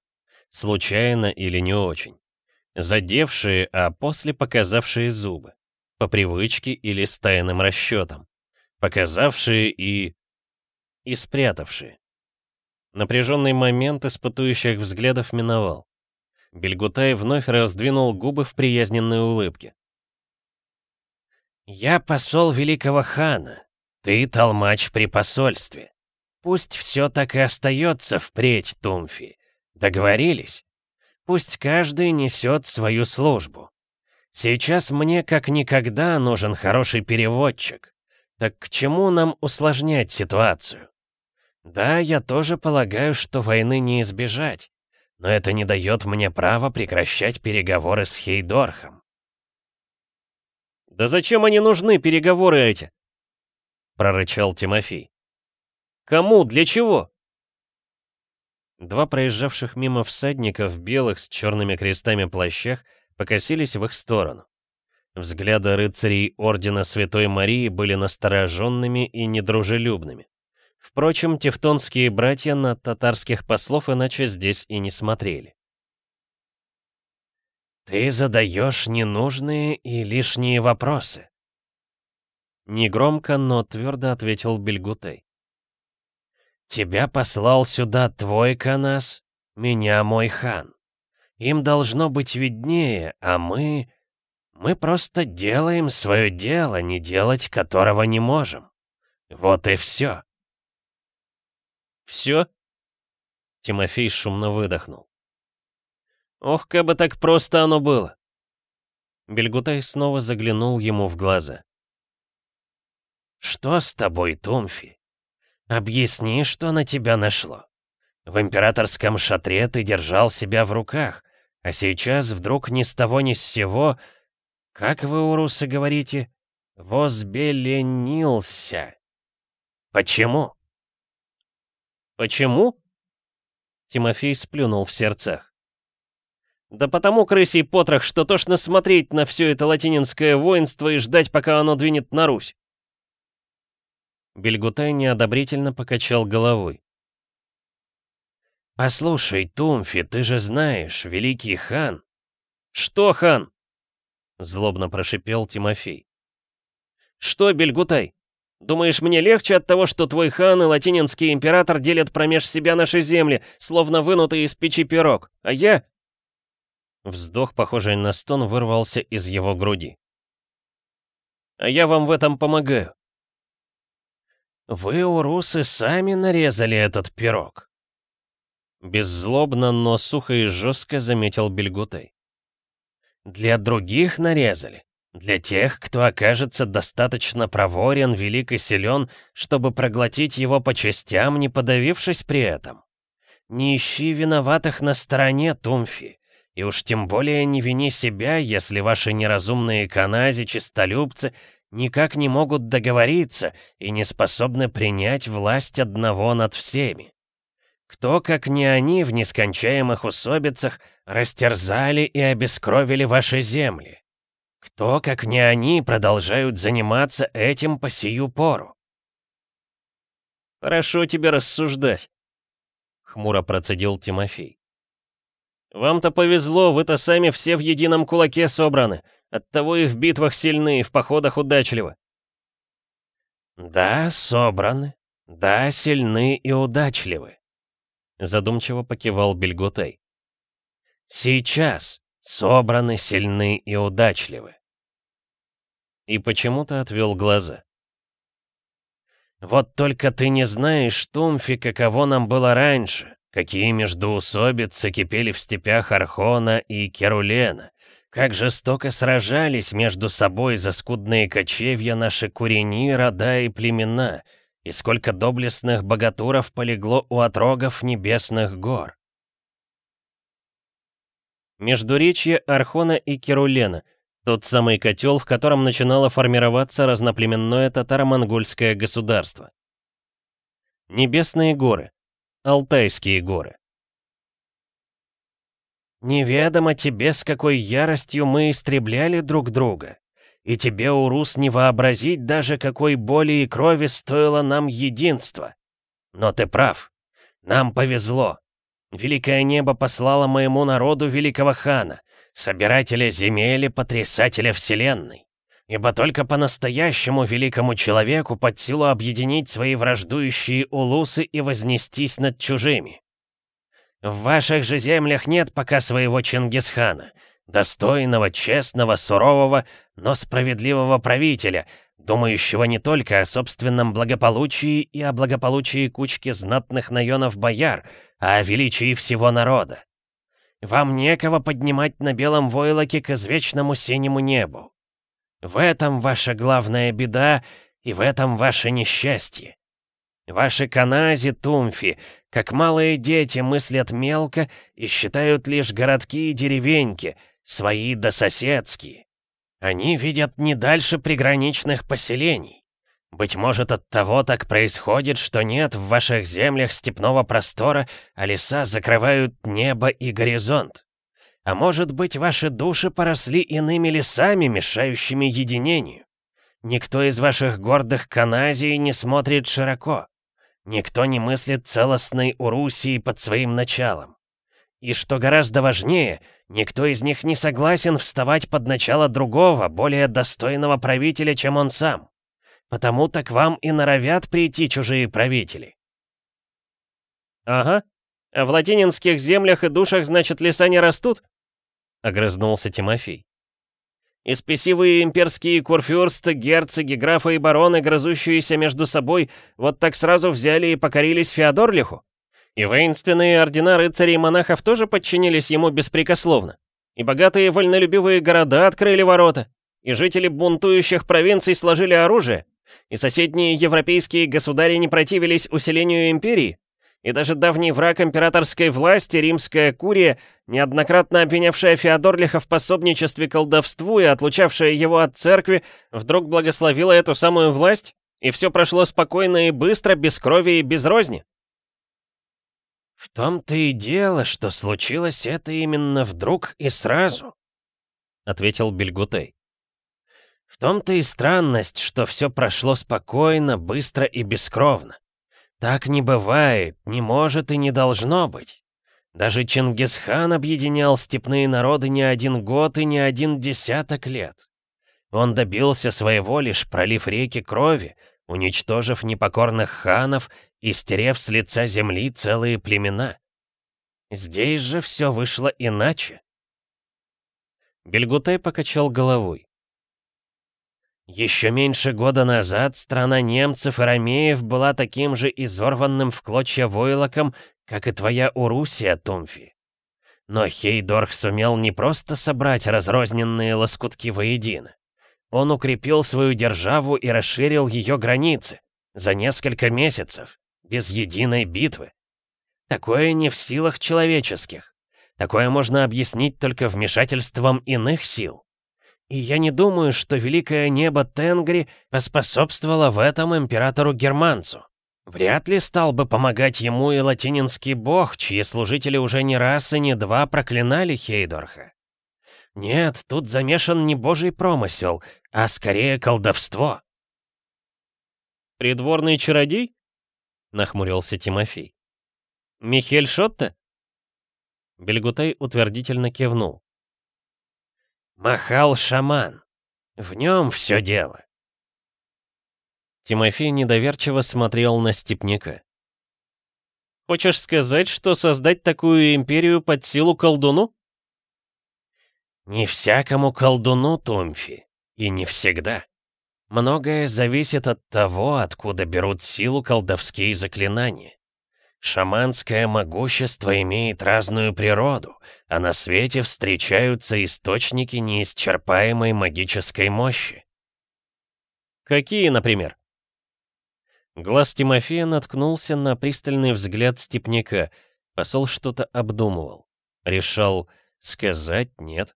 Случайно или не очень. Задевшие, а после показавшие зубы. По привычке или с тайным расчетом. Показавшие и... и спрятавшие. Напряженный момент испытующих взглядов миновал. Бельгутай вновь раздвинул губы в приязненной улыбке. «Я посол великого хана, ты толмач при посольстве. Пусть все так и остается впредь, Тумфи. Договорились? Пусть каждый несет свою службу. Сейчас мне как никогда нужен хороший переводчик. Так к чему нам усложнять ситуацию? Да, я тоже полагаю, что войны не избежать, но это не дает мне права прекращать переговоры с Хейдорхом. «Да зачем они нужны, переговоры эти?» — прорычал Тимофей. «Кому? Для чего?» Два проезжавших мимо всадника в белых с черными крестами плащах покосились в их сторону. Взгляды рыцарей Ордена Святой Марии были настороженными и недружелюбными. Впрочем, тевтонские братья на татарских послов иначе здесь и не смотрели. «Ты задаешь ненужные и лишние вопросы», Негромко, но твердо ответил Бельгутей. «Тебя послал сюда твой Канас, меня мой хан. Им должно быть виднее, а мы... Мы просто делаем свое дело, не делать которого не можем. Вот и все. «Все?» Тимофей шумно выдохнул. «Ох, как бы так просто оно было!» Бельгутай снова заглянул ему в глаза. «Что с тобой, Тумфи? Объясни, что на тебя нашло. В императорском шатре ты держал себя в руках, а сейчас вдруг ни с того ни с сего, как вы, урусы, говорите, возбеленился. Почему?» «Почему?» Тимофей сплюнул в сердцах. «Да потому, крысий потрох, что тошно смотреть на все это латининское воинство и ждать, пока оно двинет на Русь». Бельгутай неодобрительно покачал головой. «Послушай, Тумфи, ты же знаешь, великий хан...» «Что хан?» — злобно прошипел Тимофей. «Что, Бельгутай?» Думаешь, мне легче от того, что твой хан и латининский император делят промеж себя наши земли, словно вынутый из печи пирог, а я...» Вздох, похожий на стон, вырвался из его груди. «А я вам в этом помогаю». «Вы, урусы, сами нарезали этот пирог», Беззлобно, но сухо и жестко заметил Бельгутей. «Для других нарезали. Для тех, кто окажется достаточно проворен, велик и силен, чтобы проглотить его по частям, не подавившись при этом. Не ищи виноватых на стороне, Тумфи. И уж тем более не вини себя, если ваши неразумные канази, чистолюбцы, никак не могут договориться и не способны принять власть одного над всеми. Кто, как не они, в нескончаемых усобицах растерзали и обескровили ваши земли? Кто, как не они, продолжают заниматься этим по сию пору? «Хорошо тебе рассуждать», — хмуро процедил Тимофей. «Вам-то повезло, вы-то сами все в едином кулаке собраны, оттого и в битвах сильны, и в походах удачливы». «Да, собраны, да, сильны и удачливы», — задумчиво покивал Бельгутей. «Сейчас собраны, сильны и удачливы». И почему-то отвел глаза. «Вот только ты не знаешь, Тумфи, каково нам было раньше, какие междуусобицы кипели в степях Архона и Керулена, как жестоко сражались между собой за скудные кочевья наши курени, рода и племена, и сколько доблестных богатуров полегло у отрогов небесных гор. Междуречье Архона и Керулена — тот самый котел, в котором начинало формироваться разноплеменное татаро-монгольское государство. Небесные горы. Алтайские горы. «Неведомо тебе, с какой яростью мы истребляли друг друга. И тебе, Урус, не вообразить даже, какой боли и крови стоило нам единство. Но ты прав. Нам повезло. Великое небо послало моему народу великого хана, собирателя земель и потрясателя вселенной. Ибо только по-настоящему великому человеку под силу объединить свои враждующие улусы и вознестись над чужими. В ваших же землях нет пока своего Чингисхана, достойного, честного, сурового, но справедливого правителя, думающего не только о собственном благополучии и о благополучии кучки знатных наёнов бояр, а о величии всего народа. Вам некого поднимать на белом войлоке к извечному синему небу. В этом ваша главная беда, и в этом ваше несчастье. Ваши канази, тумфи, как малые дети, мыслят мелко и считают лишь городки и деревеньки, свои да соседские. Они видят не дальше приграничных поселений. Быть может, от того так происходит, что нет в ваших землях степного простора, а леса закрывают небо и горизонт. А может быть, ваши души поросли иными лесами, мешающими единению. Никто из ваших гордых каназий не смотрит широко. Никто не мыслит целостной Урусии под своим началом. И что гораздо важнее, никто из них не согласен вставать под начало другого, более достойного правителя, чем он сам. Потому так вам и норовят прийти чужие правители. Ага. А в латининских землях и душах, значит, леса не растут? Огрызнулся Тимофей. И спесивые имперские курфюрсты, герцоги, графы и бароны, грызущиеся между собой, вот так сразу взяли и покорились Феодорлиху? И воинственные ордена рыцарей и монахов тоже подчинились ему беспрекословно? И богатые вольнолюбивые города открыли ворота? И жители бунтующих провинций сложили оружие? И соседние европейские государи не противились усилению империи. И даже давний враг императорской власти, римская курия, неоднократно обвинявшая Феодорлиха в пособничестве колдовству и отлучавшая его от церкви, вдруг благословила эту самую власть, и все прошло спокойно и быстро, без крови и без розни. «В том-то и дело, что случилось это именно вдруг и сразу», — ответил Бельгутей. В том-то и странность, что все прошло спокойно, быстро и бескровно. Так не бывает, не может и не должно быть. Даже Чингисхан объединял степные народы не один год и не один десяток лет. Он добился своего, лишь пролив реки крови, уничтожив непокорных ханов и стерев с лица земли целые племена. Здесь же все вышло иначе. Бельгутай покачал головой. Еще меньше года назад страна немцев и ромеев была таким же изорванным в клочья войлоком, как и твоя Урусия, Тумфи. Но Хейдорх сумел не просто собрать разрозненные лоскутки воедино. Он укрепил свою державу и расширил ее границы за несколько месяцев, без единой битвы. Такое не в силах человеческих. Такое можно объяснить только вмешательством иных сил. И я не думаю, что великое небо Тенгри поспособствовало в этом императору-германцу. Вряд ли стал бы помогать ему и латининский бог, чьи служители уже не раз и не два проклинали Хейдорха. Нет, тут замешан не божий промысел, а скорее колдовство. «Придворный чародей?» — нахмурился Тимофей. «Михель Шотте?» Бельгутай утвердительно кивнул. «Махал шаман. В нем все дело». Тимофей недоверчиво смотрел на степняка. «Хочешь сказать, что создать такую империю под силу колдуну?» «Не всякому колдуну, Томфи, и не всегда. Многое зависит от того, откуда берут силу колдовские заклинания. Шаманское могущество имеет разную природу, а на свете встречаются источники неисчерпаемой магической мощи. Какие, например? Глаз Тимофея наткнулся на пристальный взгляд степняка. Посол что-то обдумывал. Решал, сказать нет.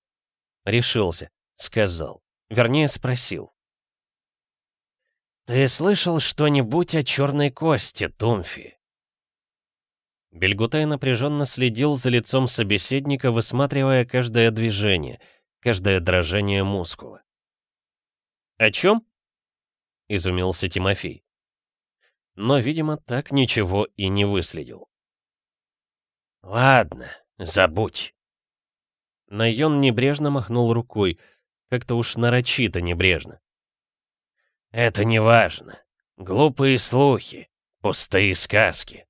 Решился, сказал. Вернее, спросил. «Ты слышал что-нибудь о черной кости, Тумфи?» Бельгутай напряженно следил за лицом собеседника, высматривая каждое движение, каждое дрожание мускула. «О чем?» — изумился Тимофей. Но, видимо, так ничего и не выследил. «Ладно, забудь». Найон небрежно махнул рукой, как-то уж нарочито небрежно. «Это не важно. Глупые слухи, пустые сказки.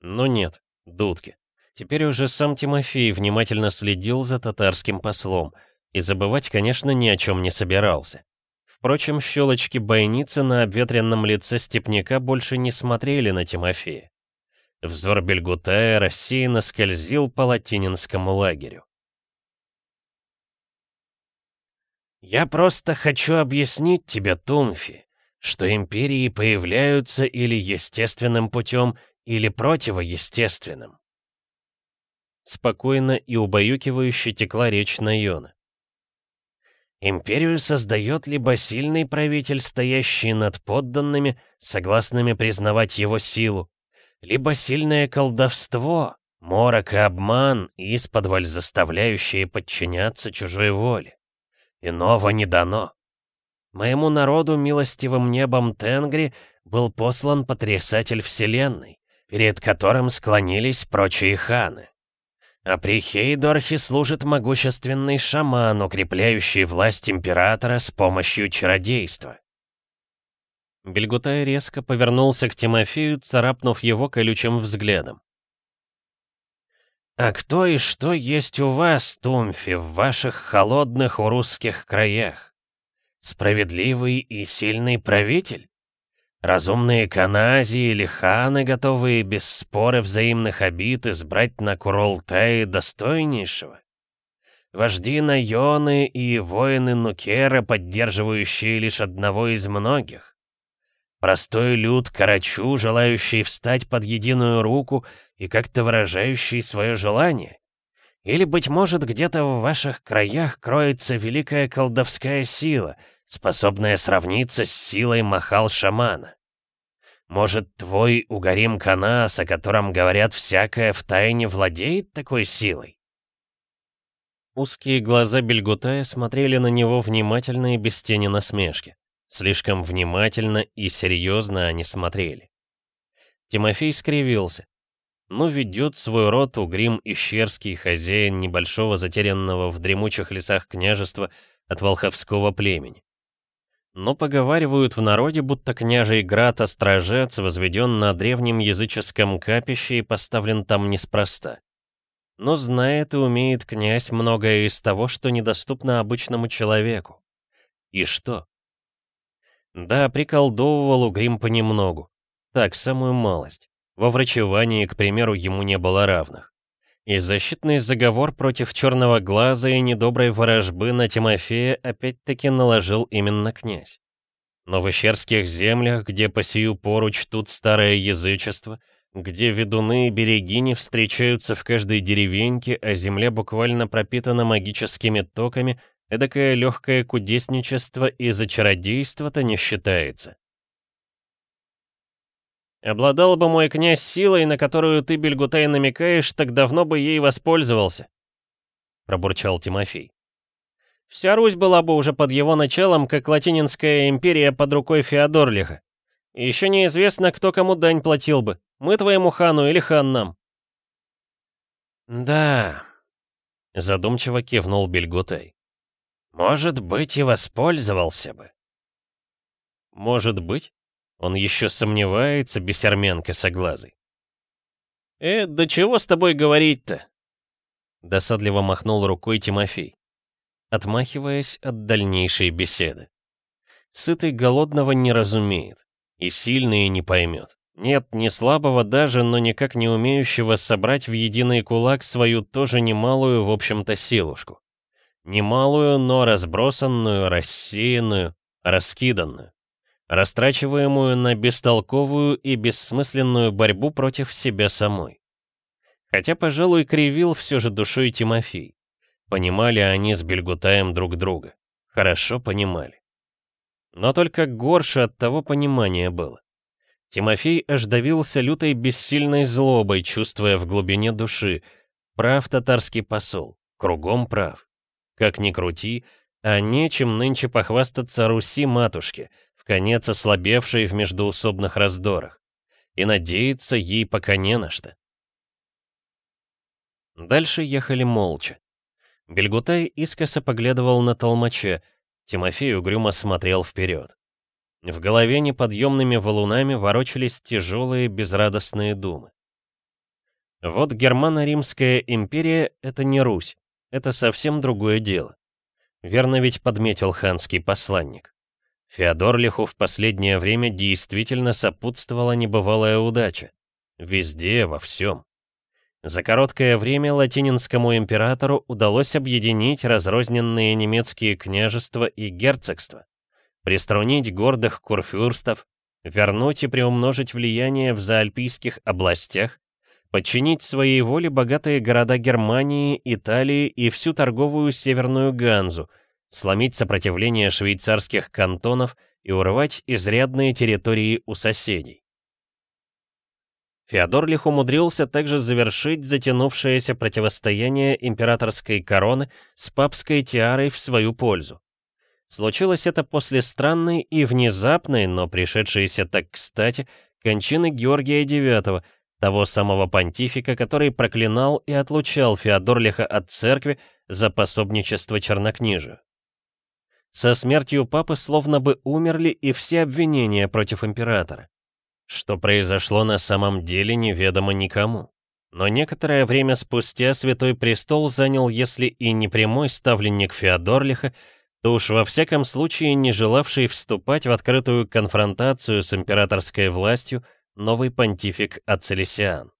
Но нет, дудки. Теперь уже сам Тимофей внимательно следил за татарским послом и забывать, конечно, ни о чем не собирался. Впрочем, щелочки бойницы на обветренном лице степняка больше не смотрели на Тимофея. Взор Бельгутая рассеянно скользил по латининскому лагерю. «Я просто хочу объяснить тебе, Тумфи, что империи появляются или естественным путем, или противоестественным. Спокойно и убаюкивающе текла речь Найона. Империю создает либо сильный правитель, стоящий над подданными, согласными признавать его силу, либо сильное колдовство, морок и обман, исподволь заставляющие подчиняться чужой воле. Иного не дано. Моему народу, милостивым небом Тенгри, был послан потрясатель вселенной перед которым склонились прочие ханы. А при Хейдорхе служит могущественный шаман, укрепляющий власть императора с помощью чародейства. Бельгутай резко повернулся к Тимофею, царапнув его колючим взглядом. «А кто и что есть у вас, Тумфи, в ваших холодных урусских краях? Справедливый и сильный правитель? Разумные канази или ханы, готовые без спора взаимных обид избрать на Куролтае достойнейшего? Вожди Найоны и воины Нукера, поддерживающие лишь одного из многих? Простой люд Карачу, желающий встать под единую руку и как-то выражающий свое желание? Или, быть может, где-то в ваших краях кроется великая колдовская сила — способная сравниться с силой махал-шамана. Может, твой Угарим Канаас, о котором говорят всякое, в тайне владеет такой силой? Узкие глаза Бельгутая смотрели на него внимательно и без тени насмешки. Слишком внимательно и серьезно они смотрели. Тимофей скривился. Ну, ведет свой род Угрим Ищерский, хозяин небольшого затерянного в дремучих лесах княжества от волховского племени. Но поговаривают в народе, будто княжий град Острожец возведен на древнем языческом капище и поставлен там неспроста. Но знает и умеет князь многое из того, что недоступно обычному человеку. И что? Да, приколдовывал Угрим понемногу. Так, самую малость. Во врачевании, к примеру, ему не было равных. И защитный заговор против черного глаза и недоброй ворожбы на Тимофея опять-таки наложил именно князь. Но в Ищерских землях, где по сию пору чтут старое язычество, где ведуны и берегини встречаются в каждой деревеньке, а земля буквально пропитана магическими токами, эдакое легкое кудесничество и зачародейство-то не считается. Обладал бы мой князь силой, на которую ты, Бельгутай, намекаешь, так давно бы ей воспользовался», — пробурчал Тимофей. «Вся Русь была бы уже под его началом, как Латининская империя под рукой Феодорлиха. И еще неизвестно, кто кому дань платил бы, мы твоему хану или хан нам». «Да», — задумчиво кивнул Бельгутай. «Может быть, и воспользовался бы». «Может быть?» Он еще сомневается, бесерменка соглазый. «Э, да чего с тобой говорить-то?» Досадливо махнул рукой Тимофей, отмахиваясь от дальнейшей беседы. Сытый голодного не разумеет, и сильный не поймет. Нет, не слабого даже, но никак не умеющего собрать в единый кулак свою тоже немалую, в общем-то, силушку. Немалую, но разбросанную, рассеянную, раскиданную растрачиваемую на бестолковую и бессмысленную борьбу против себя самой. Хотя, пожалуй, кривил все же душой Тимофей. Понимали они с Бельгутаем друг друга. Хорошо понимали. Но только горше от того понимания было. Тимофей аж давился лютой бессильной злобой, чувствуя в глубине души. Прав татарский посол, кругом прав. Как ни крути, а нечем нынче похвастаться Руси-матушке — конец ослабевшей в междоусобных раздорах. И надеяться ей пока не на что. Дальше ехали молча. Бельгутай искоса поглядывал на толмача, Тимофей угрюмо смотрел вперед. В голове неподъемными валунами ворочались тяжелые безрадостные думы. Вот Германо-Римская империя — это не Русь, это совсем другое дело. Верно ведь подметил ханский посланник. Феодорлиху в последнее время действительно сопутствовала небывалая удача. Везде, во всем. За короткое время латининскому императору удалось объединить разрозненные немецкие княжества и герцогства, приструнить гордых курфюрстов, вернуть и приумножить влияние в заальпийских областях, подчинить своей воле богатые города Германии, Италии и всю торговую Северную Ганзу — сломить сопротивление швейцарских кантонов и урвать изрядные территории у соседей. Феодорлих умудрился также завершить затянувшееся противостояние императорской короны с папской тиарой в свою пользу. Случилось это после странной и внезапной, но пришедшейся так кстати, кончины Георгия IX, того самого понтифика, который проклинал и отлучал Феодорлиха от церкви за пособничество чернокнижию. Со смертью папы словно бы умерли и все обвинения против императора. Что произошло на самом деле, неведомо никому. Но некоторое время спустя Святой Престол занял, если и не прямой ставленник Феодорлиха, то уж во всяком случае не желавший вступать в открытую конфронтацию с императорской властью новый понтифик Ацелесиан.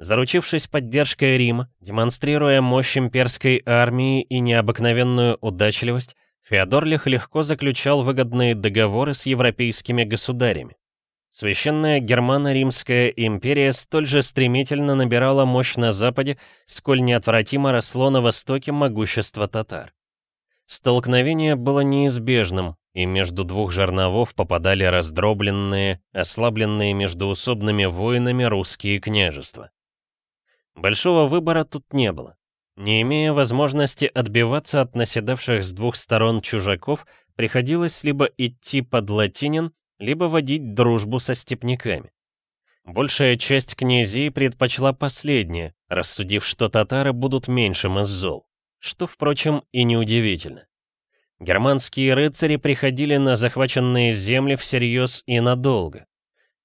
Заручившись поддержкой Рима, демонстрируя мощь имперской армии и необыкновенную удачливость, Феодорлих легко заключал выгодные договоры с европейскими государями. Священная Германо-Римская империя столь же стремительно набирала мощь на западе, сколь неотвратимо росло на востоке могущество татар. Столкновение было неизбежным, и между двух жерновов попадали раздробленные, ослабленные междуусобными войнами русские княжества. Большого выбора тут не было. Не имея возможности отбиваться от наседавших с двух сторон чужаков, приходилось либо идти под латинин, либо водить дружбу со степняками. Большая часть князей предпочла последнее, рассудив, что татары будут меньшим из зол, что, впрочем, и неудивительно. Германские рыцари приходили на захваченные земли всерьез и надолго.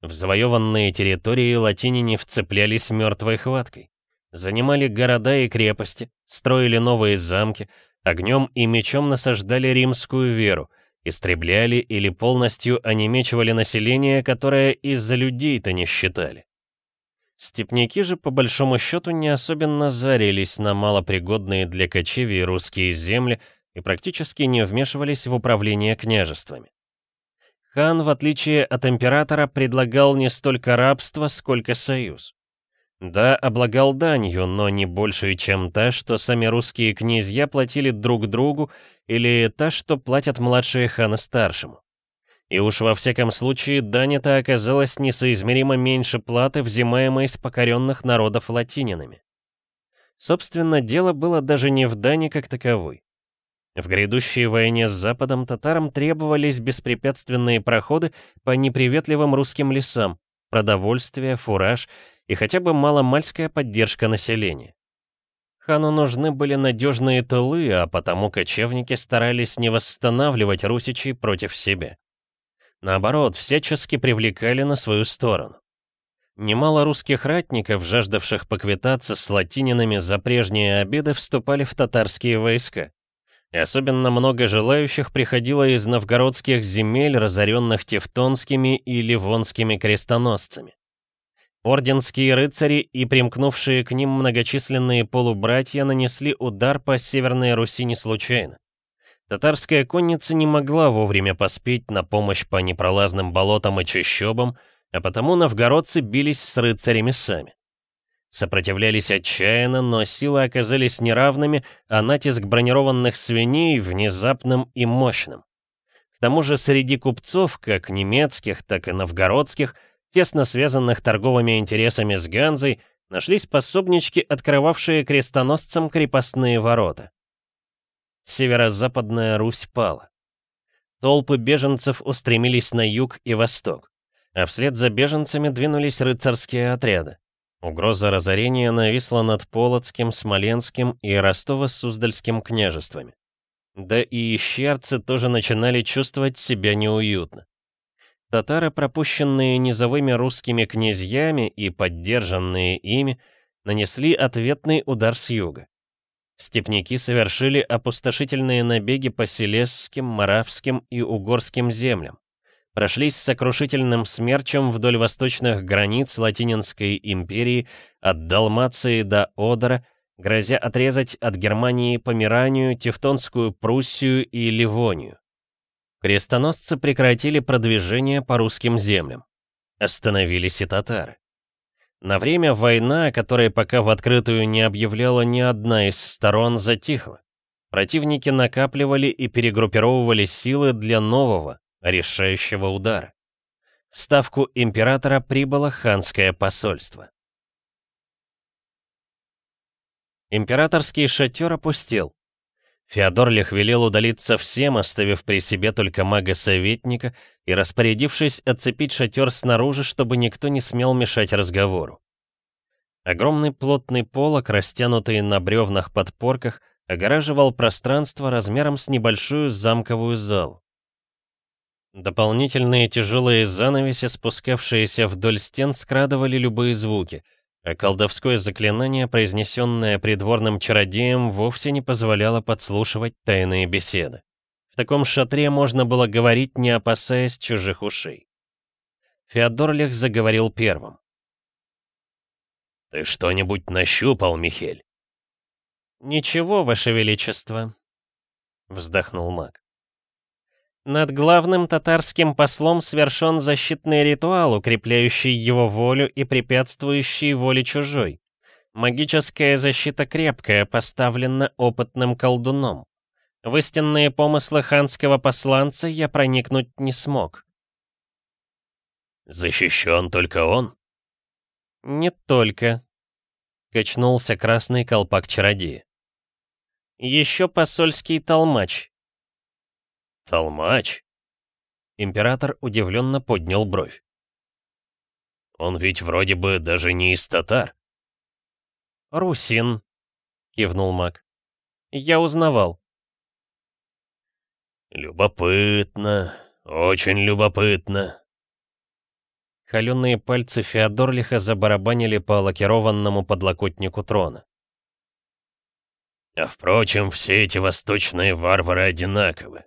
В завоеванные территории латиняне вцеплялись мертвой хваткой. Занимали города и крепости, строили новые замки, огнем и мечом насаждали римскую веру, истребляли или полностью онемечивали население, которое из-за людей-то не считали. Степняки же, по большому счету, не особенно зарились на малопригодные для кочевий русские земли и практически не вмешивались в управление княжествами. Хан, в отличие от императора, предлагал не столько рабство, сколько союз. Да, облагал данью, но не большую, чем та, что сами русские князья платили друг другу, или та, что платят младшие ханы старшему. И уж во всяком случае, дань эта оказалась несоизмеримо меньше платы, взимаемой с покоренных народов латининами. Собственно, дело было даже не в дани как таковой. В грядущей войне с Западом татарам требовались беспрепятственные проходы по неприветливым русским лесам, продовольствие, фураж и хотя бы маломальская поддержка населения. Хану нужны были надежные тылы, а потому кочевники старались не восстанавливать русичей против себя. Наоборот, всячески привлекали на свою сторону. Немало русских ратников, жаждавших поквитаться с латининами за прежние обиды, вступали в татарские войска. И особенно много желающих приходило из новгородских земель, разоренных тевтонскими и ливонскими крестоносцами. Орденские рыцари и примкнувшие к ним многочисленные полубратья нанесли удар по Северной Руси не случайно. Татарская конница не могла вовремя поспеть на помощь по непролазным болотам и чащобам, а потому новгородцы бились с рыцарями сами. Сопротивлялись отчаянно, но силы оказались неравными, а натиск бронированных свиней внезапным и мощным. К тому же среди купцов, как немецких, так и новгородских, тесно связанных торговыми интересами с Ганзой, нашлись пособнички, открывавшие крестоносцам крепостные ворота. Северо-западная Русь пала. Толпы беженцев устремились на юг и восток, а вслед за беженцами двинулись рыцарские отряды. Угроза разорения нависла над Полоцким, Смоленским и Ростово-Суздальским княжествами. Да и ищерцы тоже начинали чувствовать себя неуютно. Татары, пропущенные низовыми русскими князьями и поддержанные ими, нанесли ответный удар с юга. Степняки совершили опустошительные набеги по Селесским, Моравским и Угорским землям прошлись сокрушительным смерчем вдоль восточных границ Латининской империи от Далмации до Одера, грозя отрезать от Германии Померанию, Тевтонскую Пруссию и Ливонию. Крестоносцы прекратили продвижение по русским землям. Остановились и татары. На время война, которая пока в открытую не объявляла ни одна из сторон, затихла. Противники накапливали и перегруппировывали силы для нового, решающего удара. В ставку императора прибыло ханское посольство. Императорский шатер опустел. Феодор Лех велел удалиться всем, оставив при себе только мага-советника и распорядившись отцепить шатер снаружи, чтобы никто не смел мешать разговору. Огромный плотный полог, растянутый на бревнах подпорках, огораживал пространство размером с небольшую замковую залу. Дополнительные тяжелые занавеси, спускавшиеся вдоль стен, скрадывали любые звуки, а колдовское заклинание, произнесенное придворным чародеем, вовсе не позволяло подслушивать тайные беседы. В таком шатре можно было говорить, не опасаясь чужих ушей. Феодор Лех заговорил первым. «Ты что-нибудь нащупал, Михель?» «Ничего, Ваше Величество», — вздохнул маг. Над главным татарским послом свершен защитный ритуал, укрепляющий его волю и препятствующий воле чужой. Магическая защита крепкая, поставлена опытным колдуном. В истинные помыслы ханского посланца я проникнуть не смог. «Защищен только он?» «Не только», — качнулся красный колпак чародея. «Еще посольский толмач, «Толмач?» Император удивленно поднял бровь. «Он ведь вроде бы даже не из татар». «Русин», — кивнул маг. «Я узнавал». «Любопытно, очень любопытно». Холеные пальцы Феодорлиха забарабанили по лакированному подлокотнику трона. «А впрочем, все эти восточные варвары одинаковы.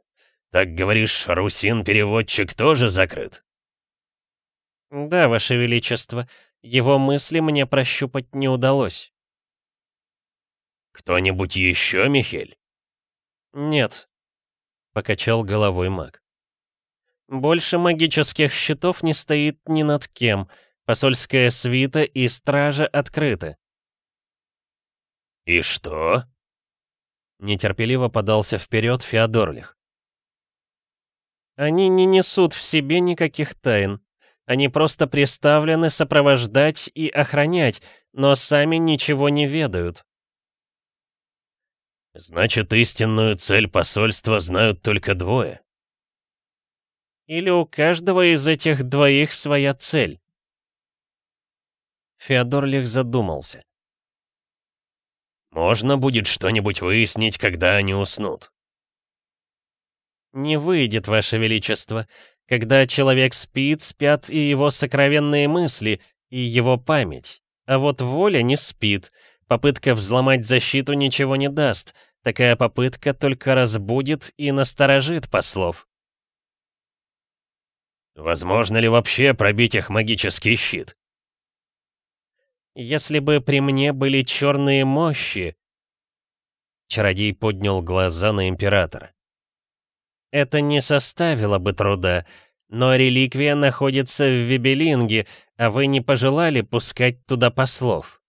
Так говоришь, русин-переводчик тоже закрыт?» «Да, Ваше Величество, его мысли мне прощупать не удалось». «Кто-нибудь еще, Михель?» «Нет», — покачал головой маг. «Больше магических щитов не стоит ни над кем. Посольская свита и стража открыты». «И что?» Нетерпеливо подался вперед Феодорлих. Они не несут в себе никаких тайн. Они просто приставлены сопровождать и охранять, но сами ничего не ведают. Значит, истинную цель посольства знают только двое. Или у каждого из этих двоих своя цель. Феодорлих задумался. Можно будет что-нибудь выяснить, когда они уснут. «Не выйдет, Ваше Величество. Когда человек спит, спят и его сокровенные мысли, и его память. А вот воля не спит. Попытка взломать защиту ничего не даст. Такая попытка только разбудит и насторожит послов». «Возможно ли вообще пробить их магический щит?» «Если бы при мне были черные мощи...» Чародей поднял глаза на Императора. Это не составило бы труда, но реликвия находится в Вибелинге, а вы не пожелали пускать туда послов.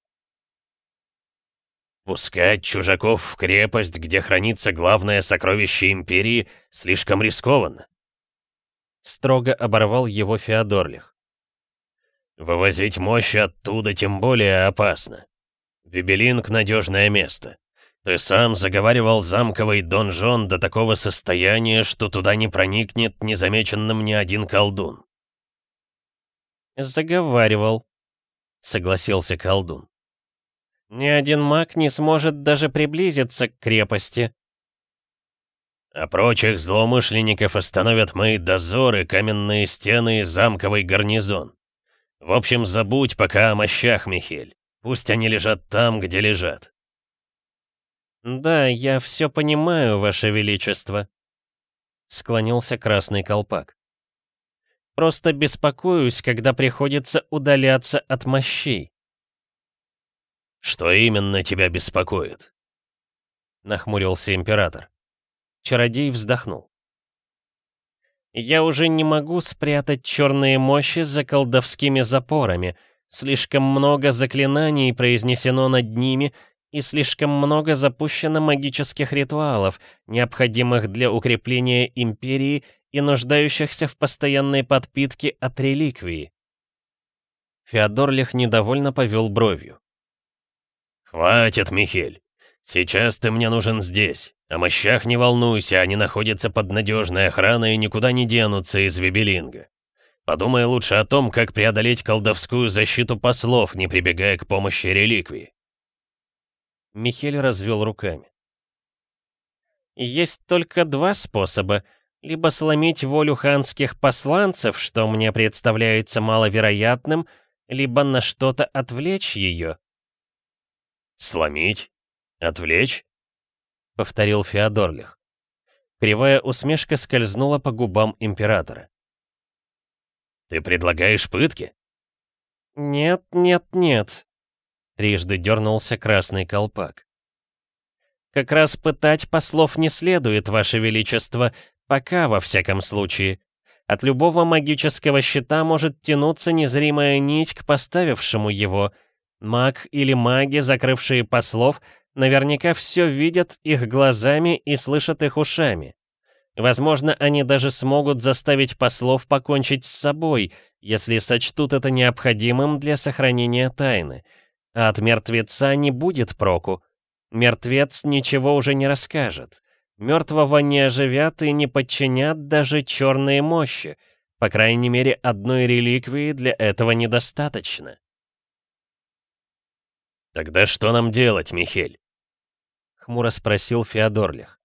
Пускать чужаков в крепость, где хранится главное сокровище Империи, слишком рискованно. Строго оборвал его Феодорлих. Вывозить мощь оттуда тем более опасно. Вибелинг — надежное место. Ты сам заговаривал замковый донжон до такого состояния, что туда не проникнет незамеченным ни один колдун. Заговаривал, согласился колдун. Ни один маг не сможет даже приблизиться к крепости. А прочих злоумышленников остановят мои дозоры, каменные стены и замковый гарнизон. В общем, забудь пока о мощах, Михель. Пусть они лежат там, где лежат. «Да, я все понимаю, Ваше Величество», — склонился красный колпак. «Просто беспокоюсь, когда приходится удаляться от мощей». «Что именно тебя беспокоит?» — нахмурился император. Чародей вздохнул. «Я уже не могу спрятать черные мощи за колдовскими запорами. Слишком много заклинаний произнесено над ними, и слишком много запущено магических ритуалов, необходимых для укрепления империи и нуждающихся в постоянной подпитке от реликвии. Феодорлих недовольно повел бровью. «Хватит, Михель. Сейчас ты мне нужен здесь. О мощах не волнуйся, они находятся под надежной охраной и никуда не денутся из Вибелинга. Подумай лучше о том, как преодолеть колдовскую защиту послов, не прибегая к помощи реликвии. Михель развел руками. Есть только два способа. Либо сломить волю ханских посланцев, что мне представляется маловероятным, либо на что-то отвлечь ее. «Сломить? Отвлечь?» — повторил Феодорлих. Кривая усмешка скользнула по губам императора. «Ты предлагаешь пытки?» «Нет, нет, нет», Трижды дернулся красный колпак. «Как раз пытать послов не следует, Ваше Величество, пока, во всяком случае. От любого магического щита может тянуться незримая нить к поставившему его. Маг или маги, закрывшие послов, наверняка все видят их глазами и слышат их ушами. Возможно, они даже смогут заставить послов покончить с собой, если сочтут это необходимым для сохранения тайны. А от мертвеца не будет проку. Мертвец ничего уже не расскажет. Мертвого не оживят и не подчинят даже черные мощи. По крайней мере, одной реликвии для этого недостаточно. «Тогда что нам делать, Михель?» — хмуро спросил Феодорлих.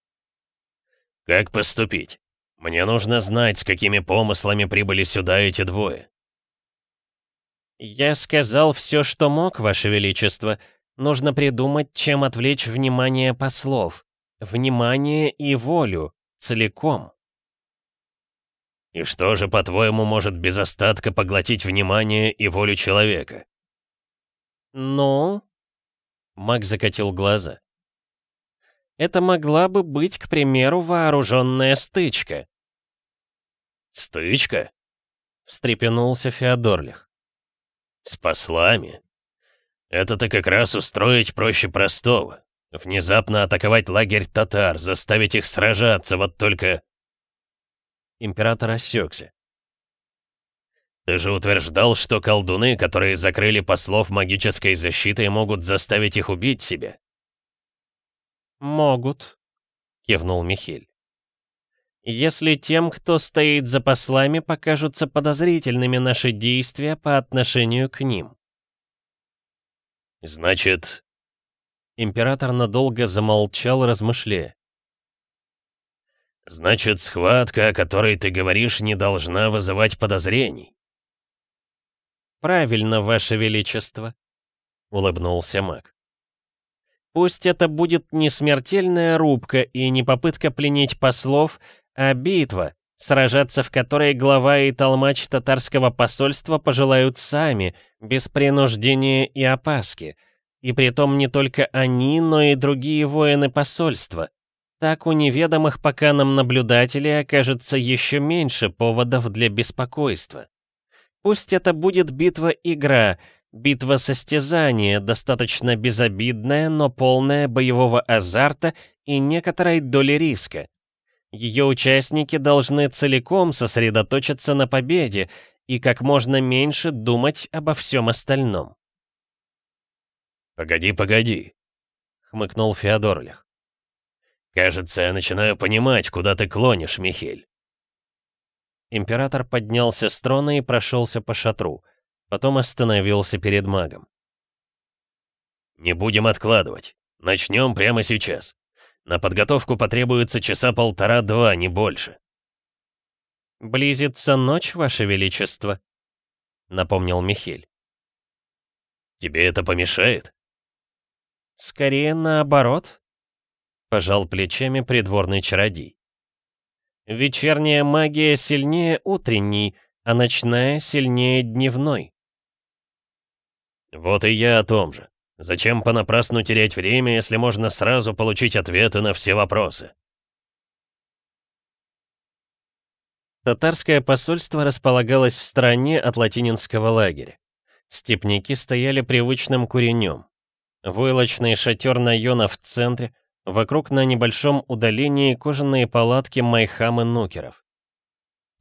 «Как поступить? Мне нужно знать, с какими помыслами прибыли сюда эти двое». «Я сказал все, что мог, Ваше Величество. Нужно придумать, чем отвлечь внимание послов. Внимание и волю. Целиком». «И что же, по-твоему, может без остатка поглотить внимание и волю человека?» «Ну?» Мак закатил глаза. «Это могла бы быть, к примеру, вооруженная стычка». «Стычка?» — встрепенулся Феодорлих. «С послами? Это-то как раз устроить проще простого. Внезапно атаковать лагерь татар, заставить их сражаться, вот только...» Император осекся. «Ты же утверждал, что колдуны, которые закрыли послов магической защитой, могут заставить их убить себя?» «Могут», — кивнул Михель. Если тем, кто стоит за послами, покажутся подозрительными наши действия по отношению к ним. Значит... Император надолго замолчал, размышляя. Значит, схватка, о которой ты говоришь, не должна вызывать подозрений. Правильно, Ваше Величество, улыбнулся маг. Пусть это будет не смертельная рубка и не попытка пленить послов, а битва, сражаться в которой глава и толмач татарского посольства пожелают сами, без принуждения и опаски. И притом не только они, но и другие воины посольства. Так у неведомых пока нам наблюдателей окажется еще меньше поводов для беспокойства. Пусть это будет битва-игра, битва-состязание, достаточно безобидная, но полная боевого азарта и некоторой доли риска. Ее участники должны целиком сосредоточиться на победе и как можно меньше думать обо всем остальном. «Погоди, погоди», — хмыкнул Феодорлих. «Кажется, я начинаю понимать, куда ты клонишь, Михель». Император поднялся с трона и прошелся по шатру, потом остановился перед магом. «Не будем откладывать. Начнем прямо сейчас. На подготовку потребуется часа полтора-два, не больше. «Близится ночь, Ваше Величество», — напомнил Михель. «Тебе это помешает?» «Скорее наоборот», — пожал плечами придворный чародей. «Вечерняя магия сильнее утренней, а ночная сильнее дневной». «Вот и я о том же. Зачем понапрасну терять время, если можно сразу получить ответы на все вопросы? Татарское посольство располагалось в стороне от латининского лагеря. Степники стояли привычным куренем. Войлочный шатер Найона в центре, вокруг на небольшом удалении кожаные палатки Майхам и Нукеров.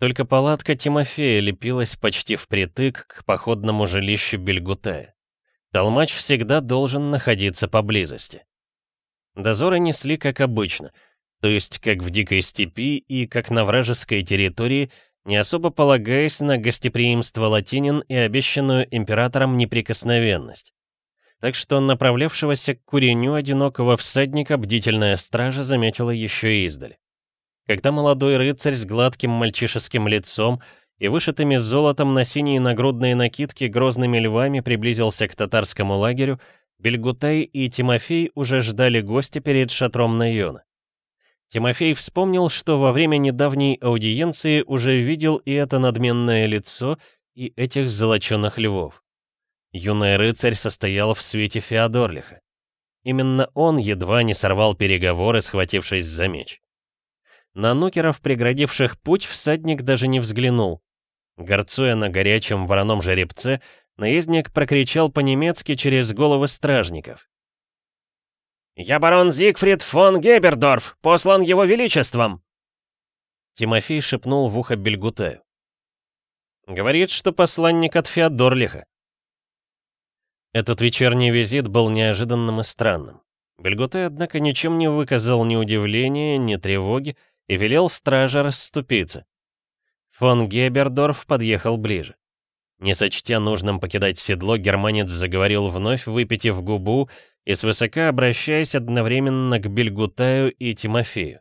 Только палатка Тимофея лепилась почти впритык к походному жилищу Бельгутая. Толмач всегда должен находиться поблизости. Дозоры несли как обычно, то есть как в дикой степи и как на вражеской территории, не особо полагаясь на гостеприимство латинин и обещанную императором неприкосновенность. Так что направлявшегося к куреню одинокого всадника бдительная стража заметила еще издаль. Когда молодой рыцарь с гладким мальчишеским лицом и вышитыми золотом на синие нагрудные накидки грозными львами приблизился к татарскому лагерю, Бельгутай и Тимофей уже ждали гостя перед шатром Найона. Тимофей вспомнил, что во время недавней аудиенции уже видел и это надменное лицо, и этих золоченых львов. Юный рыцарь состоял в свете Феодорлиха. Именно он едва не сорвал переговоры, схватившись за меч. На нукеров, преградивших путь, всадник даже не взглянул. Горцуя на горячем вороном жеребце, наездник прокричал по-немецки через головы стражников. «Я барон Зигфрид фон Гебердорф, послан его величеством!» Тимофей шепнул в ухо Бельгутаю. «Говорит, что посланник от Феодорлиха». Этот вечерний визит был неожиданным и странным. Бельгутай, однако, ничем не выказал ни удивления, ни тревоги и велел страже расступиться. Фон Гебердорф подъехал ближе. Не сочтя нужным покидать седло, германец заговорил вновь, выпитив губу и свысока обращаясь одновременно к Бельгутаю и Тимофею.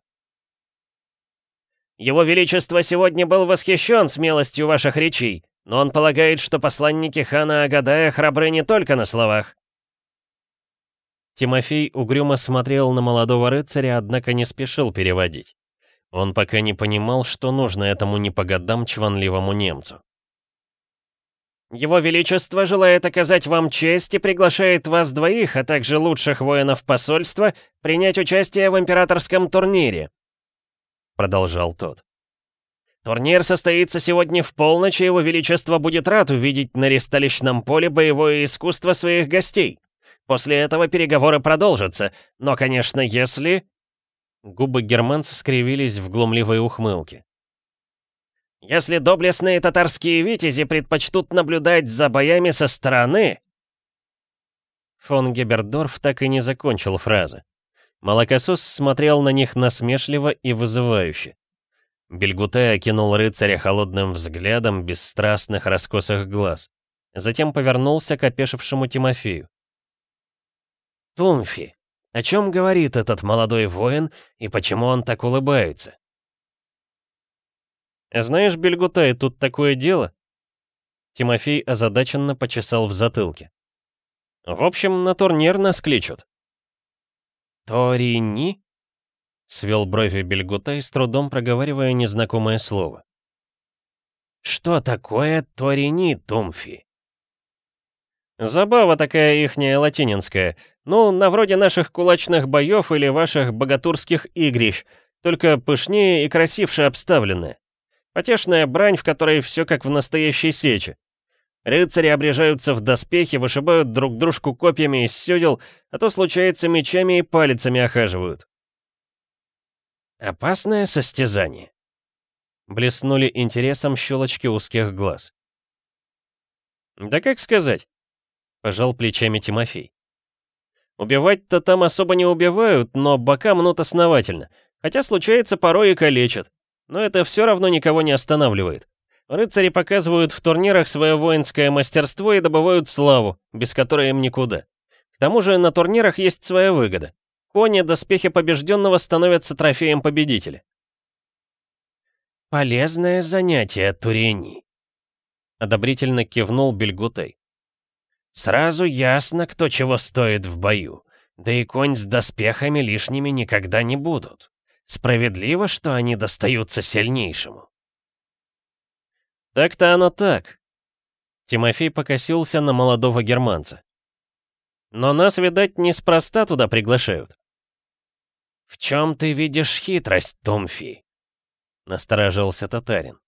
Его Величество сегодня был восхищен смелостью ваших речей, но он полагает, что посланники хана Агадая храбры не только на словах». Тимофей угрюмо смотрел на молодого рыцаря, однако не спешил переводить. Он пока не понимал, что нужно этому не по годам чванливому немцу. «Его Величество желает оказать вам честь и приглашает вас двоих, а также лучших воинов посольства, принять участие в императорском турнире», — продолжал тот. «Турнир состоится сегодня в полночь, и Его Величество будет рад увидеть на ресталищном поле боевое искусство своих гостей. После этого переговоры продолжатся, но, конечно, если...» Губы германца скривились в глумливой ухмылке. «Если доблестные татарские витязи предпочтут наблюдать за боями со стороны...» Фон Гебердорф так и не закончил фразы. Молокосос смотрел на них насмешливо и вызывающе. Бельгуте окинул рыцаря холодным взглядом бесстрастных раскосых глаз. Затем повернулся к опешившему Тимофею. «Тумфи, о чем говорит этот молодой воин и почему он так улыбается? «Знаешь, Бельгутай, тут такое дело?» Тимофей озадаченно почесал в затылке. «В общем, на турнир нас кличут». «Торини?» — свел брови Бельгутай, с трудом проговаривая незнакомое слово. «Что такое Торини, Тумфи?» Забава такая ихняя латининская. Ну, на вроде наших кулачных боев или ваших богатурских игрищ, только пышнее и красивше обставленная. Потешная брань, в которой все как в настоящей сече. Рыцари обрежаются в доспехи, вышибают друг дружку копьями из сёдел, а то, случается, мечами и палицами охаживают. Опасное состязание. Блеснули интересом щелочки узких глаз. Да как сказать? Пожал плечами Тимофей. Убивать-то там особо не убивают, но бока мнут основательно. Хотя случается порой и калечат. Но это все равно никого не останавливает. Рыцари показывают в турнирах свое воинское мастерство и добывают славу, без которой им никуда. К тому же на турнирах есть своя выгода. Кони доспехи побежденного становятся трофеем победителя. «Полезное занятие, Турени», — одобрительно кивнул Бельгутей. Сразу ясно, кто чего стоит в бою. Да и конь с доспехами лишними никогда не будут. Справедливо, что они достаются сильнейшему. Так-то оно так. Тимофей покосился на молодого германца. Но нас, видать, неспроста туда приглашают. «В чем ты видишь хитрость, Тумфи?» — насторожился татарин.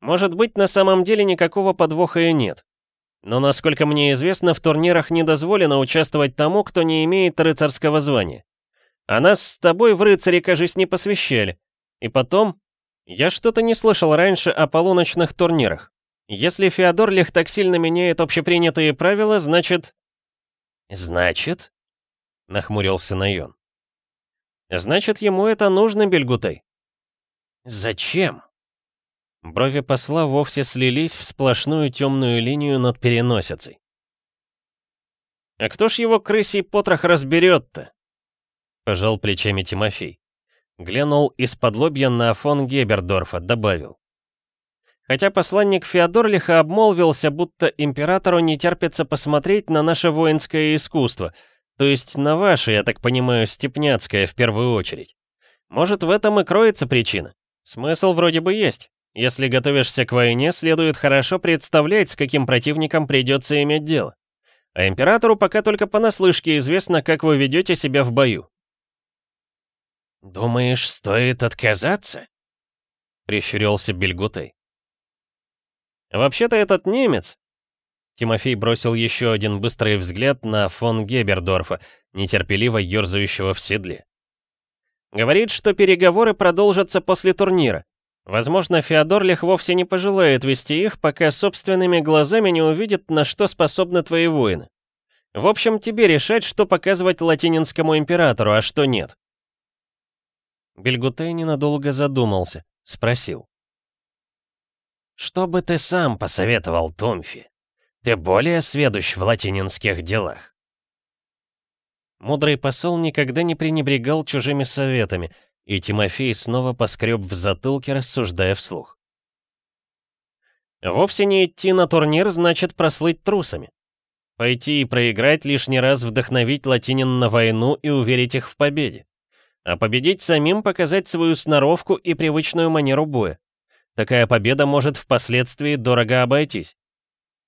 «Может быть, на самом деле никакого подвоха и нет. Но, насколько мне известно, в турнирах не дозволено участвовать тому, кто не имеет рыцарского звания. А нас с тобой в рыцари, кажись, не посвящали. И потом, я что-то не слышал раньше о полуночных турнирах. Если Феодорлих так сильно меняет общепринятые правила, значит... Значит? Нахмурился Найон. Значит, ему это нужно, Бельгутай. Зачем? Брови посла вовсе слились в сплошную темную линию над переносицей. «А кто ж его крысий потрох разберет-то?» Пожал плечами Тимофей. Глянул из-под лобья на фон Гебердорфа, добавил. Хотя посланник Феодорлиха обмолвился, будто императору не терпится посмотреть на наше воинское искусство, то есть на ваше, я так понимаю, степняцкое в первую очередь. Может, в этом и кроется причина. Смысл вроде бы есть. Если готовишься к войне, следует хорошо представлять, с каким противником придется иметь дело. А императору пока только понаслышке известно, как вы ведете себя в бою. «Думаешь, стоит отказаться?» — прищурился Бельгутай. «Вообще-то этот немец...» Тимофей бросил еще один быстрый взгляд на фон Гебердорфа, нетерпеливо ерзающего в седле. «Говорит, что переговоры продолжатся после турнира. Возможно, Феодорлих вовсе не пожелает вести их, пока собственными глазами не увидит, на что способны твои воины. В общем, тебе решать, что показывать латининскому императору, а что нет. Бельгутей ненадолго задумался, спросил. «Что бы ты сам посоветовал, Томфи? Ты более сведущ в латининских делах?» Мудрый посол никогда не пренебрегал чужими советами, И Тимофей снова поскреб в затылке, рассуждая вслух. Вовсе не идти на турнир значит прослыть трусами. Пойти и проиграть лишний раз вдохновить латинин на войну и уверить их в победе. А победить самим показать свою сноровку и привычную манеру боя. Такая победа может впоследствии дорого обойтись.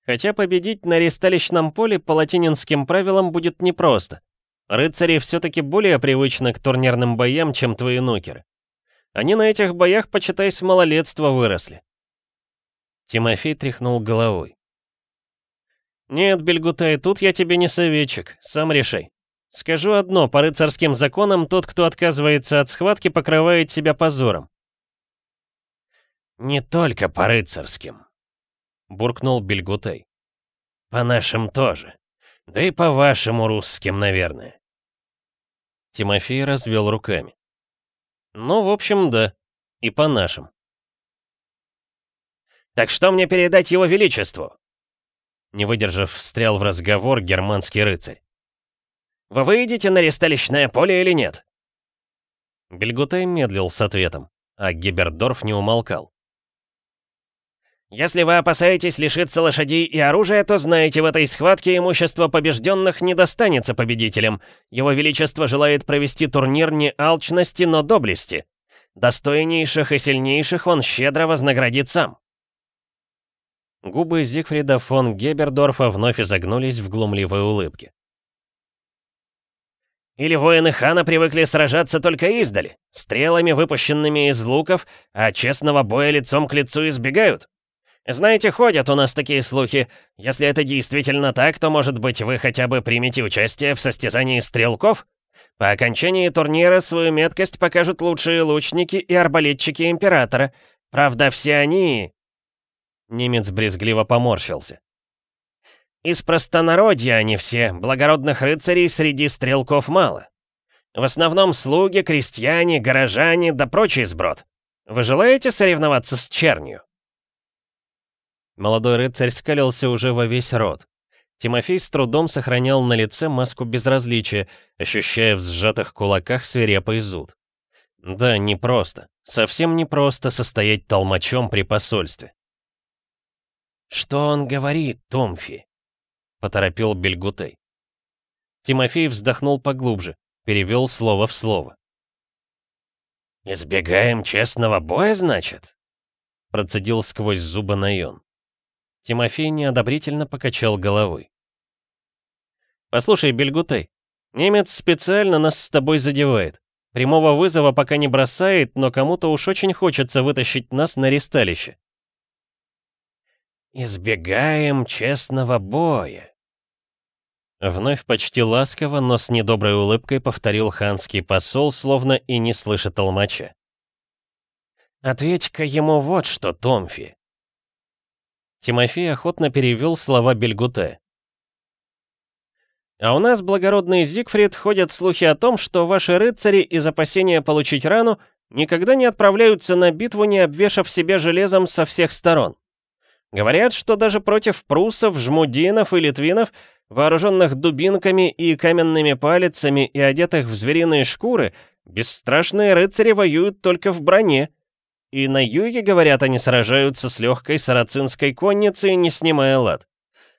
Хотя победить на ресталищном поле по латининским правилам будет непросто. Рыцари все-таки более привычны к турнирным боям, чем твои нукеры. Они на этих боях, почитай, с малолетства выросли. Тимофей тряхнул головой. «Нет, Бельгутай, тут я тебе не советчик, сам решай. Скажу одно, по рыцарским законам тот, кто отказывается от схватки, покрывает себя позором. «Не только по рыцарским», — буркнул Бельгутей. «По нашим тоже. Да и по вашему русским, наверное». Тимофей развел руками. «Ну, в общем, да. И по нашим». «Так что мне передать его величеству?» Не выдержав, встрял в разговор германский рыцарь. «Вы выйдете на ресталищное поле или нет?» Бельгутей медлил с ответом, а Гибердорф не умолкал. Если вы опасаетесь лишиться лошадей и оружия, то знаете, в этой схватке имущество побежденных не достанется победителям. Его Величество желает провести турнир не алчности, но доблести. Достойнейших и сильнейших он щедро вознаградит сам. Губы Зигфрида фон Гебердорфа вновь изогнулись в глумливой улыбке. Или воины хана привыкли сражаться только издали, стрелами, выпущенными из луков, а честного боя лицом к лицу избегают? Знаете, ходят у нас такие слухи. Если это действительно так, то, может быть, вы хотя бы примете участие в состязании стрелков? По окончании турнира свою меткость покажут лучшие лучники и арбалетчики Императора. Правда, все они...» Немец брезгливо поморщился. «Из простонародья они все, благородных рыцарей среди стрелков мало. В основном слуги, крестьяне, горожане да прочий сброд. Вы желаете соревноваться с чернью?» Молодой рыцарь скалился уже во весь рот. Тимофей с трудом сохранял на лице маску безразличия, ощущая в сжатых кулаках свирепый зуд. Да, непросто, совсем непросто состоять толмачом при посольстве. «Что он говорит, Томфи?» — поторопил Бельгутей. Тимофей вздохнул поглубже, перевел слово в слово. «Избегаем честного боя, значит?» Процедил сквозь зубы Найон. Тимофей неодобрительно покачал головой. «Послушай, Бельгутей, немец специально нас с тобой задевает. Прямого вызова пока не бросает, но кому-то уж очень хочется вытащить нас на ресталище». «Избегаем честного боя», Вновь почти ласково, но с недоброй улыбкой повторил ханский посол, словно и не слышит толмача. «Ответь-ка ему вот что, Томфи. Тимофей охотно перевел слова Бельгуте. «А у нас, благородный Зигфрид, ходят слухи о том, что ваши рыцари из опасения получить рану никогда не отправляются на битву, не обвешав себе железом со всех сторон. Говорят, что даже против прусов, жмудинов и литвинов, вооруженных дубинками и каменными палицами и одетых в звериные шкуры, бесстрашные рыцари воюют только в броне, и на юге, говорят, они сражаются с легкой сарацинской конницей, не снимая лад.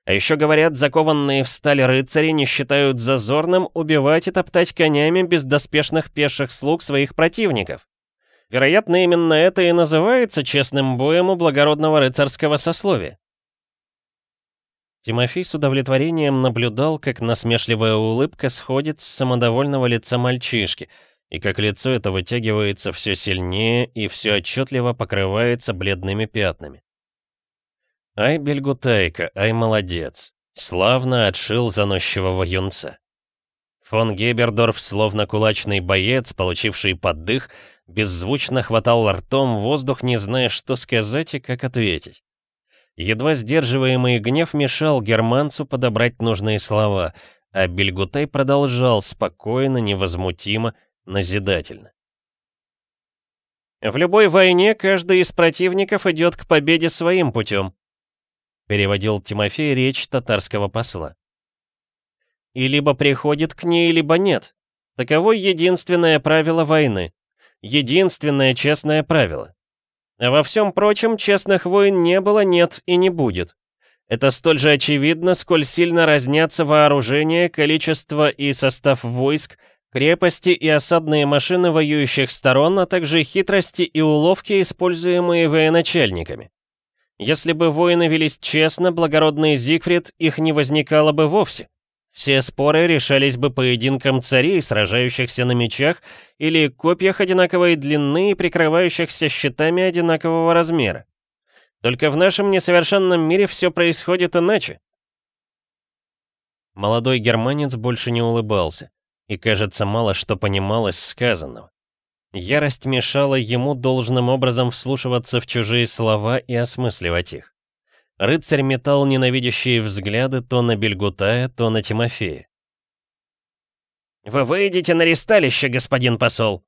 А еще, говорят, закованные в сталь рыцари не считают зазорным убивать и топтать конями бездоспешных пеших слуг своих противников. Вероятно, именно это и называется честным боем у благородного рыцарского сословия. Тимофей с удовлетворением наблюдал, как насмешливая улыбка сходит с самодовольного лица мальчишки — и как лицо это вытягивается все сильнее и все отчетливо покрывается бледными пятнами. Ай, Бельгутайка, ай, молодец. Славно отшил заносчивого юнца. Фон Гебердорф, словно кулачный боец, получивший поддых, беззвучно хватал ртом воздух, не зная, что сказать и как ответить. Едва сдерживаемый гнев мешал германцу подобрать нужные слова, а Бельгутай продолжал спокойно, невозмутимо, назидательно. «В любой войне каждый из противников идет к победе своим путем», переводил Тимофей речь татарского посла. «И либо приходит к ней, либо нет. Таково единственное правило войны. Единственное честное правило. А во всем прочем, честных войн не было, нет и не будет. Это столь же очевидно, сколь сильно разнятся вооружение, количество и состав войск, крепости и осадные машины воюющих сторон, а также хитрости и уловки, используемые военачальниками. Если бы войны велись честно, благородный Зигфрид, их не возникало бы вовсе. Все споры решались бы поединком царей, сражающихся на мечах, или копьях одинаковой длины и прикрывающихся щитами одинакового размера. Только в нашем несовершенном мире все происходит иначе. Молодой германец больше не улыбался, и, кажется, мало что понимал из сказанного. Ярость мешала ему должным образом вслушиваться в чужие слова и осмысливать их. Рыцарь метал ненавидящие взгляды то на Бельгутая, то на Тимофея. «Вы выйдете на ресталище, господин посол!»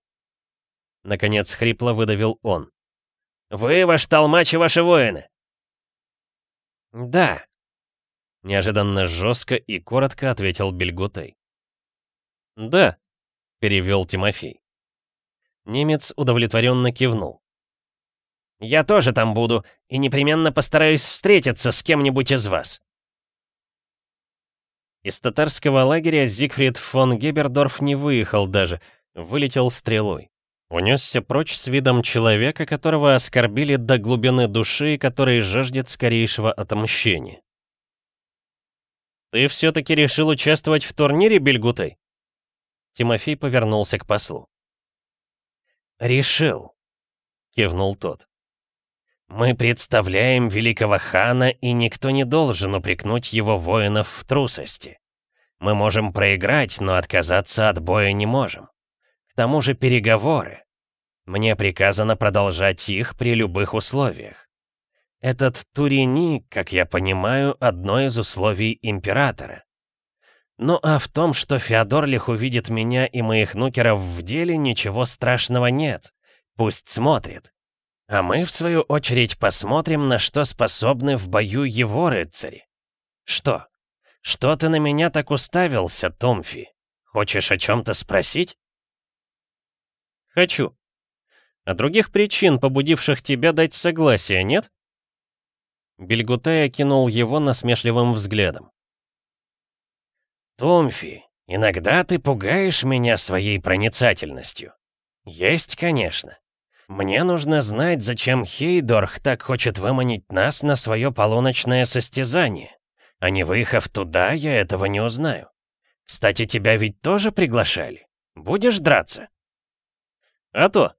Наконец хрипло выдавил он. «Вы, ваш толмач и ваши воины!» «Да», — неожиданно жестко и коротко ответил Бельгутей. «Да», — перевел Тимофей. Немец удовлетворенно кивнул. Я тоже там буду и непременно постараюсь встретиться с кем-нибудь из вас. Из татарского лагеря Зигфрид фон Гебердорф не выехал даже, вылетел стрелой. Унесся прочь с видом человека, которого оскорбили до глубины души и который жаждет скорейшего отмщения. «Ты все-таки решил участвовать в турнире, Бельгутай?» Тимофей повернулся к послу. «Решил», — кивнул тот. Мы представляем великого хана, и никто не должен упрекнуть его воинов в трусости. Мы можем проиграть, но отказаться от боя не можем. К тому же переговоры. Мне приказано продолжать их при любых условиях. Этот Турини, как я понимаю, одно из условий императора. Ну а в том, что Феодорлих увидит меня и моих нукеров в деле, ничего страшного нет. Пусть смотрит. А мы, в свою очередь, посмотрим, на что способны в бою его рыцари. Что? Что ты на меня так уставился, Томфи? Хочешь о чем-то спросить? Хочу. А других причин, побудивших тебя дать согласие, нет? Бельгутай окинул его насмешливым взглядом. «Томфи, иногда ты пугаешь меня своей проницательностью. Есть, конечно. Мне нужно знать, зачем Хейдорх так хочет выманить нас на свое полуночное состязание. А не выехав туда, я этого не узнаю. Кстати, тебя ведь тоже приглашали. Будешь драться? А то,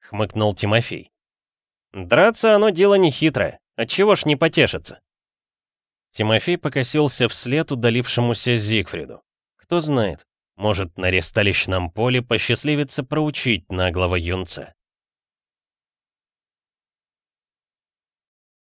хмыкнул Тимофей. Драться оно дело не хитрое. Отчего ж не потешиться? Тимофей покосился вслед удалившемуся Зигфриду. Кто знает, может, на ресталищном поле посчастливится проучить наглого юнца.